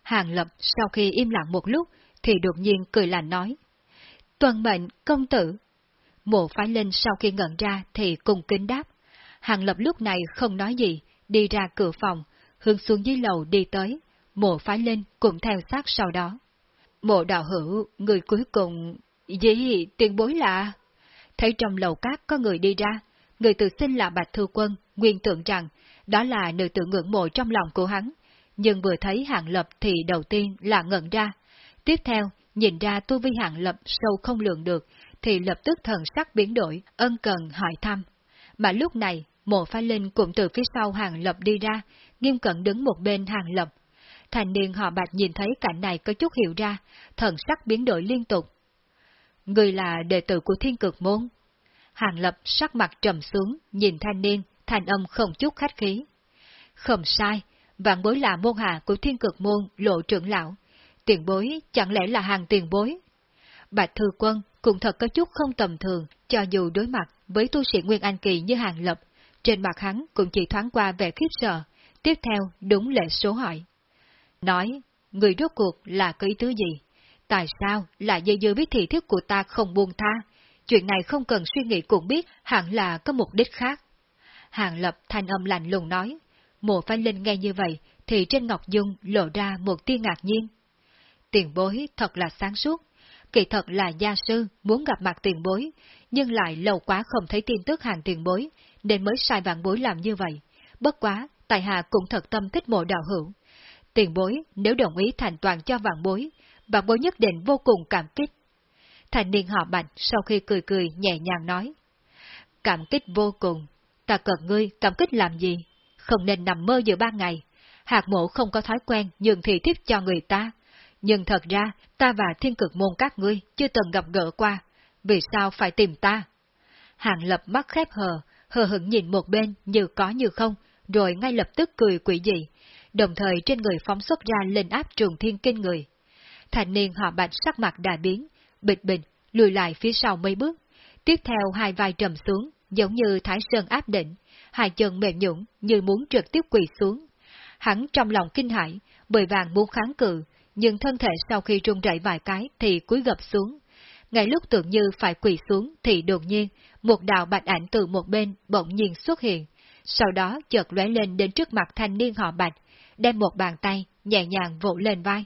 Hàng Lập sau khi im lặng một lúc, thì đột nhiên cười lạnh nói. Tuần mệnh, công tử. Mộ phái linh sau khi ngẩn ra thì cùng kính đáp. Hàng Lập lúc này không nói gì, đi ra cửa phòng, hướng xuống dưới lầu đi tới, mộ phái linh cũng theo sát sau đó. Mộ đạo hữu, người cuối cùng... Gì, tiền bối là Thấy trong lầu cát có người đi ra, người tự xưng là Bạch Thư Quân, nguyên tưởng rằng đó là nữ tử ngưỡng mộ trong lòng của hắn, nhưng vừa thấy hạng lập thì đầu tiên là ngẩn ra. Tiếp theo, nhìn ra tu vi hạng lập sâu không lượng được, thì lập tức thần sắc biến đổi, ân cần hỏi thăm. Mà lúc này, mộ pha linh cũng từ phía sau hàng lập đi ra, nghiêm cẩn đứng một bên hàng lập. Thành niên họ bạch nhìn thấy cảnh này có chút hiểu ra, thần sắc biến đổi liên tục. Người là đệ tử của thiên cực môn. Hàng lập sắc mặt trầm xuống, nhìn thanh niên, thanh âm không chút khách khí. Không sai, vạn bối là môn hạ của thiên cực môn lộ trưởng lão. Tiền bối chẳng lẽ là hàng tiền bối? Bạch Thư Quân cũng thật có chút không tầm thường, cho dù đối mặt với tu sĩ Nguyên Anh Kỳ như hàng lập, trên mặt hắn cũng chỉ thoáng qua vẻ khiếp sợ, tiếp theo đúng lệ số hỏi. Nói, người rốt cuộc là có ý tứ gì? Tại sao lại dây dưa biết thị thức của ta không buông tha? Chuyện này không cần suy nghĩ cũng biết hẳn là có mục đích khác. Hàng lập thanh âm lạnh lùng nói, Mộ phanh Linh nghe như vậy, thì trên Ngọc Dung lộ ra một tia ngạc nhiên. Tiền bối thật là sáng suốt, kỳ thật là gia sư muốn gặp mặt tiền bối, nhưng lại lâu quá không thấy tin tức hàng tiền bối, nên mới sai vạn bối làm như vậy. Bất quá, tại hạ cũng thật tâm thích mộ đạo hữu. Tiền bối nếu đồng ý thành toàn cho vạn bối, vạn bối nhất định vô cùng cảm kích. Thành niên họ bạch sau khi cười cười nhẹ nhàng nói. cảm kích vô cùng. Ta cần ngươi cảm kích làm gì? Không nên nằm mơ giữa ban ngày. Hạt mộ không có thói quen nhường thị thiếp cho người ta. Nhưng thật ra, ta và thiên cực môn các ngươi chưa từng gặp gỡ qua. Vì sao phải tìm ta? Hàng lập mắt khép hờ, hờ hững nhìn một bên như có như không, rồi ngay lập tức cười quỷ dị, đồng thời trên người phóng xuất ra lên áp trùng thiên kinh người. Thành niên họ bạch sắc mặt đã biến, bịch bịch, lùi lại phía sau mấy bước, tiếp theo hai vai trầm xuống, giống như thái sơn áp định, hai chân mềm nhũng như muốn trực tiếp quỳ xuống. Hắn trong lòng kinh hãi, bởi vàng muốn kháng cự, nhưng thân thể sau khi rung rẩy vài cái thì cúi gập xuống. Ngay lúc tưởng như phải quỳ xuống thì đột nhiên, một đạo bạch ảnh từ một bên bỗng nhiên xuất hiện, sau đó chợt lóe lên đến trước mặt thanh niên họ bạch, đem một bàn tay nhẹ nhàng vỗ lên vai.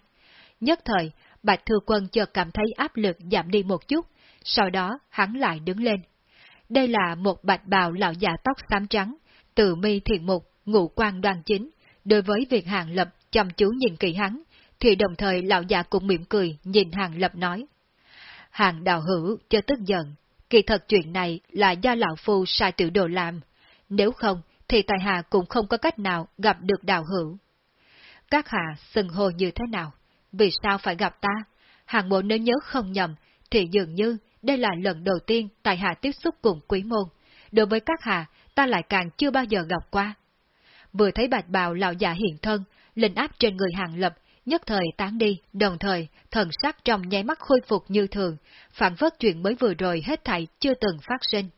Nhất thời, bạch thừa quân chợt cảm thấy áp lực giảm đi một chút, sau đó hắn lại đứng lên. Đây là một bạch bào lão già tóc xám trắng, từ mi thiện mục, ngũ quan đoan chính. Đối với việc hàng lập chăm chú nhìn kỹ hắn, thì đồng thời lão già cũng mỉm cười nhìn hàng lập nói. Hàng đào hữu cho tức giận, kỳ thật chuyện này là do lão phu sai tiểu đồ làm, nếu không thì tài hạ cũng không có cách nào gặp được đào hữu. Các hạ xưng hồ như thế nào? Vì sao phải gặp ta? Hàng bộ nếu nhớ không nhầm, thì dường như đây là lần đầu tiên tại hạ tiếp xúc cùng quý môn. Đối với các hạ, ta lại càng chưa bao giờ gặp qua. Vừa thấy bạch bào lão già hiện thân, linh áp trên người hàng lập, nhất thời tán đi, đồng thời, thần sắc trong nháy mắt khôi phục như thường, phản phất chuyện mới vừa rồi hết thảy chưa từng phát sinh.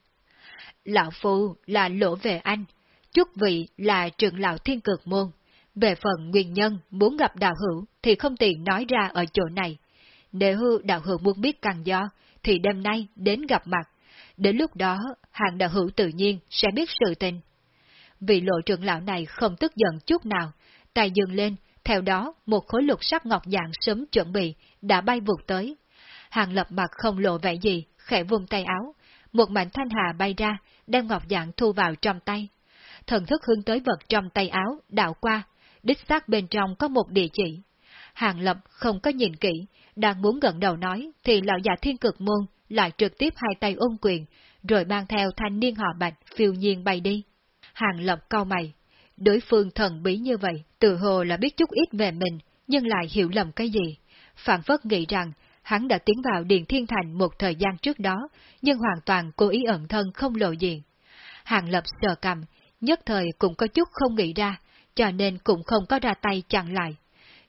Lão Phu là lỗ về anh, chúc vị là trưởng lão thiên cực môn. Về phần nguyên nhân muốn gặp đạo hữu thì không tiện nói ra ở chỗ này. Nếu đạo hữu muốn biết căn do, thì đêm nay đến gặp mặt. Đến lúc đó, hàng đạo hữu tự nhiên sẽ biết sự tình. Vị lộ trưởng lão này không tức giận chút nào, tay dừng lên, theo đó một khối lục sắc ngọc dạng sớm chuẩn bị, đã bay vụt tới. Hàng lập mặt không lộ vẻ gì, khẽ vùng tay áo, một mảnh thanh hà bay ra, đem ngọc dạng thu vào trong tay. Thần thức hướng tới vật trong tay áo, đảo qua, đích xác bên trong có một địa chỉ. Hàng lập không có nhìn kỹ, đang muốn gần đầu nói, thì lão già thiên cực môn lại trực tiếp hai tay ôm quyền, rồi mang theo thanh niên họ bạch phiêu nhiên bay đi. Hàng lập cau mày, đối phương thần bí như vậy, tự hồ là biết chút ít về mình, nhưng lại hiểu lầm cái gì. Phản phất nghĩ rằng, hắn đã tiến vào Điện Thiên Thành một thời gian trước đó, nhưng hoàn toàn cố ý ẩn thân không lộ diện. Hàng lập sờ cầm, nhất thời cũng có chút không nghĩ ra, cho nên cũng không có ra tay chặn lại.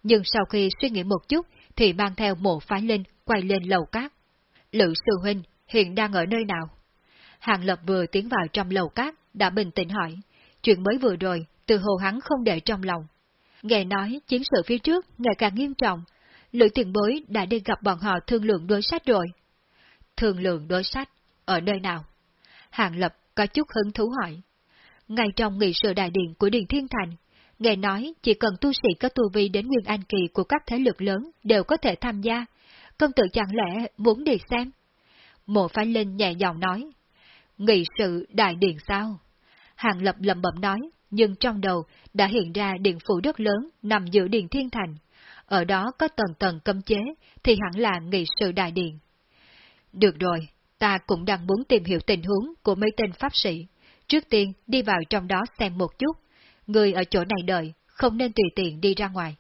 Nhưng sau khi suy nghĩ một chút, thì mang theo mộ phái linh quay lên lầu cát. Lữ sư huynh hiện đang ở nơi nào? Hàng Lập vừa tiến vào trong lầu cát, đã bình tĩnh hỏi. Chuyện mới vừa rồi, từ hồ hắn không để trong lòng. Nghe nói chiến sự phía trước ngày càng nghiêm trọng, Lữ tiền bối đã đi gặp bọn họ thương lượng đối sách rồi. Thương lượng đối sách, ở nơi nào? Hàng Lập có chút hứng thú hỏi. Ngay trong nghị sự đại điện của Điền Thiên Thành, nghe nói chỉ cần tu sĩ có tu vi đến nguyên an kỳ của các thế lực lớn đều có thể tham gia. Công tử chẳng lẽ muốn đi xem? Mộ Phái Linh nhẹ giọng nói. Nghị sự đại điện sao? Hàng Lập lầm bẩm nói, nhưng trong đầu đã hiện ra điện phủ đất lớn nằm giữa Điện Thiên Thành. Ở đó có tầng tầng cấm chế, thì hẳn là nghị sự đại điện. Được rồi, ta cũng đang muốn tìm hiểu tình huống của mấy tên pháp sĩ. Trước tiên đi vào trong đó xem một chút. Người ở chỗ này đợi, không nên tùy tiện đi ra ngoài.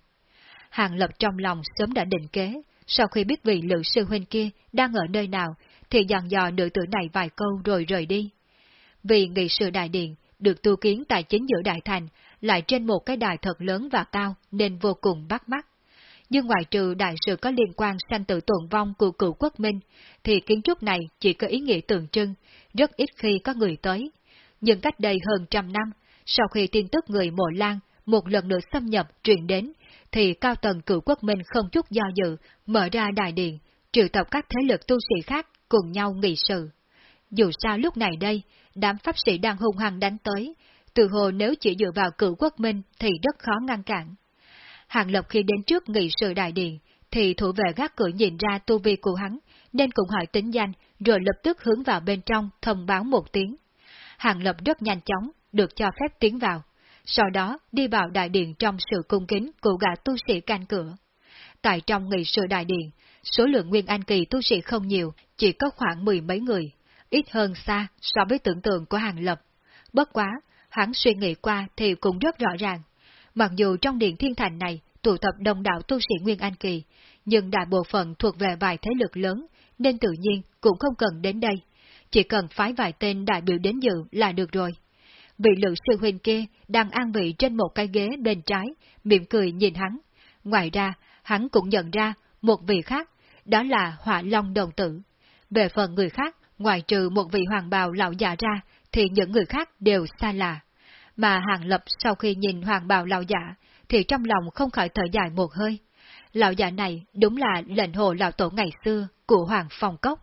Hàng lập trong lòng sớm đã định kế, sau khi biết vị lữ sư huynh kia đang ở nơi nào, thì dặn dò nữ tử này vài câu rồi rời đi. Vì nghị sự đại điện được tu kiến tại chính giữa đại thành, lại trên một cái đài thật lớn và cao nên vô cùng bắt mắt nhưng ngoài trừ đại sự có liên quan sanh tử tồn vong của cựu quốc minh, thì kiến trúc này chỉ có ý nghĩa tượng trưng, rất ít khi có người tới. Nhưng cách đây hơn trăm năm, sau khi tin tức người mộ lan một lần nữa xâm nhập truyền đến, thì cao tầng cựu quốc minh không chút do dự, mở ra đại điện, triệu tập các thế lực tu sĩ khác cùng nhau nghị sự. Dù sao lúc này đây, đám pháp sĩ đang hung hăng đánh tới, từ hồ nếu chỉ dựa vào cựu quốc minh thì rất khó ngăn cản. Hàng Lập khi đến trước nghị sự đại điện, thì thủ vệ gác cửa nhìn ra tu vi của hắn, nên cũng hỏi tính danh, rồi lập tức hướng vào bên trong thông báo một tiếng. Hàng Lập rất nhanh chóng, được cho phép tiến vào, sau đó đi vào đại điện trong sự cung kính của gã tu sĩ canh cửa. Tại trong nghị sự đại điện, số lượng nguyên anh kỳ tu sĩ không nhiều, chỉ có khoảng mười mấy người. ít hơn xa so với tưởng tượng của Hàng Lập. Bất quá, hắn suy nghĩ qua thì cũng rất rõ ràng. Mặc dù trong điện thiên thành này tụ tập đông đảo tu sĩ Nguyên An Kỳ, nhưng đại bộ phận thuộc về vài thế lực lớn, nên tự nhiên cũng không cần đến đây. Chỉ cần phái vài tên đại biểu đến dự là được rồi. Vị lượng sư huynh kia đang an vị trên một cái ghế bên trái, mỉm cười nhìn hắn. Ngoài ra, hắn cũng nhận ra một vị khác, đó là Hỏa Long Đồng Tử. Về phần người khác, ngoài trừ một vị hoàng bào lão già ra, thì những người khác đều xa lạ. Mà Hàng Lập sau khi nhìn hoàng bào lão giả, thì trong lòng không khỏi thở dài một hơi. Lão già này đúng là lệnh hồ lão tổ ngày xưa của Hoàng Phong Cốc.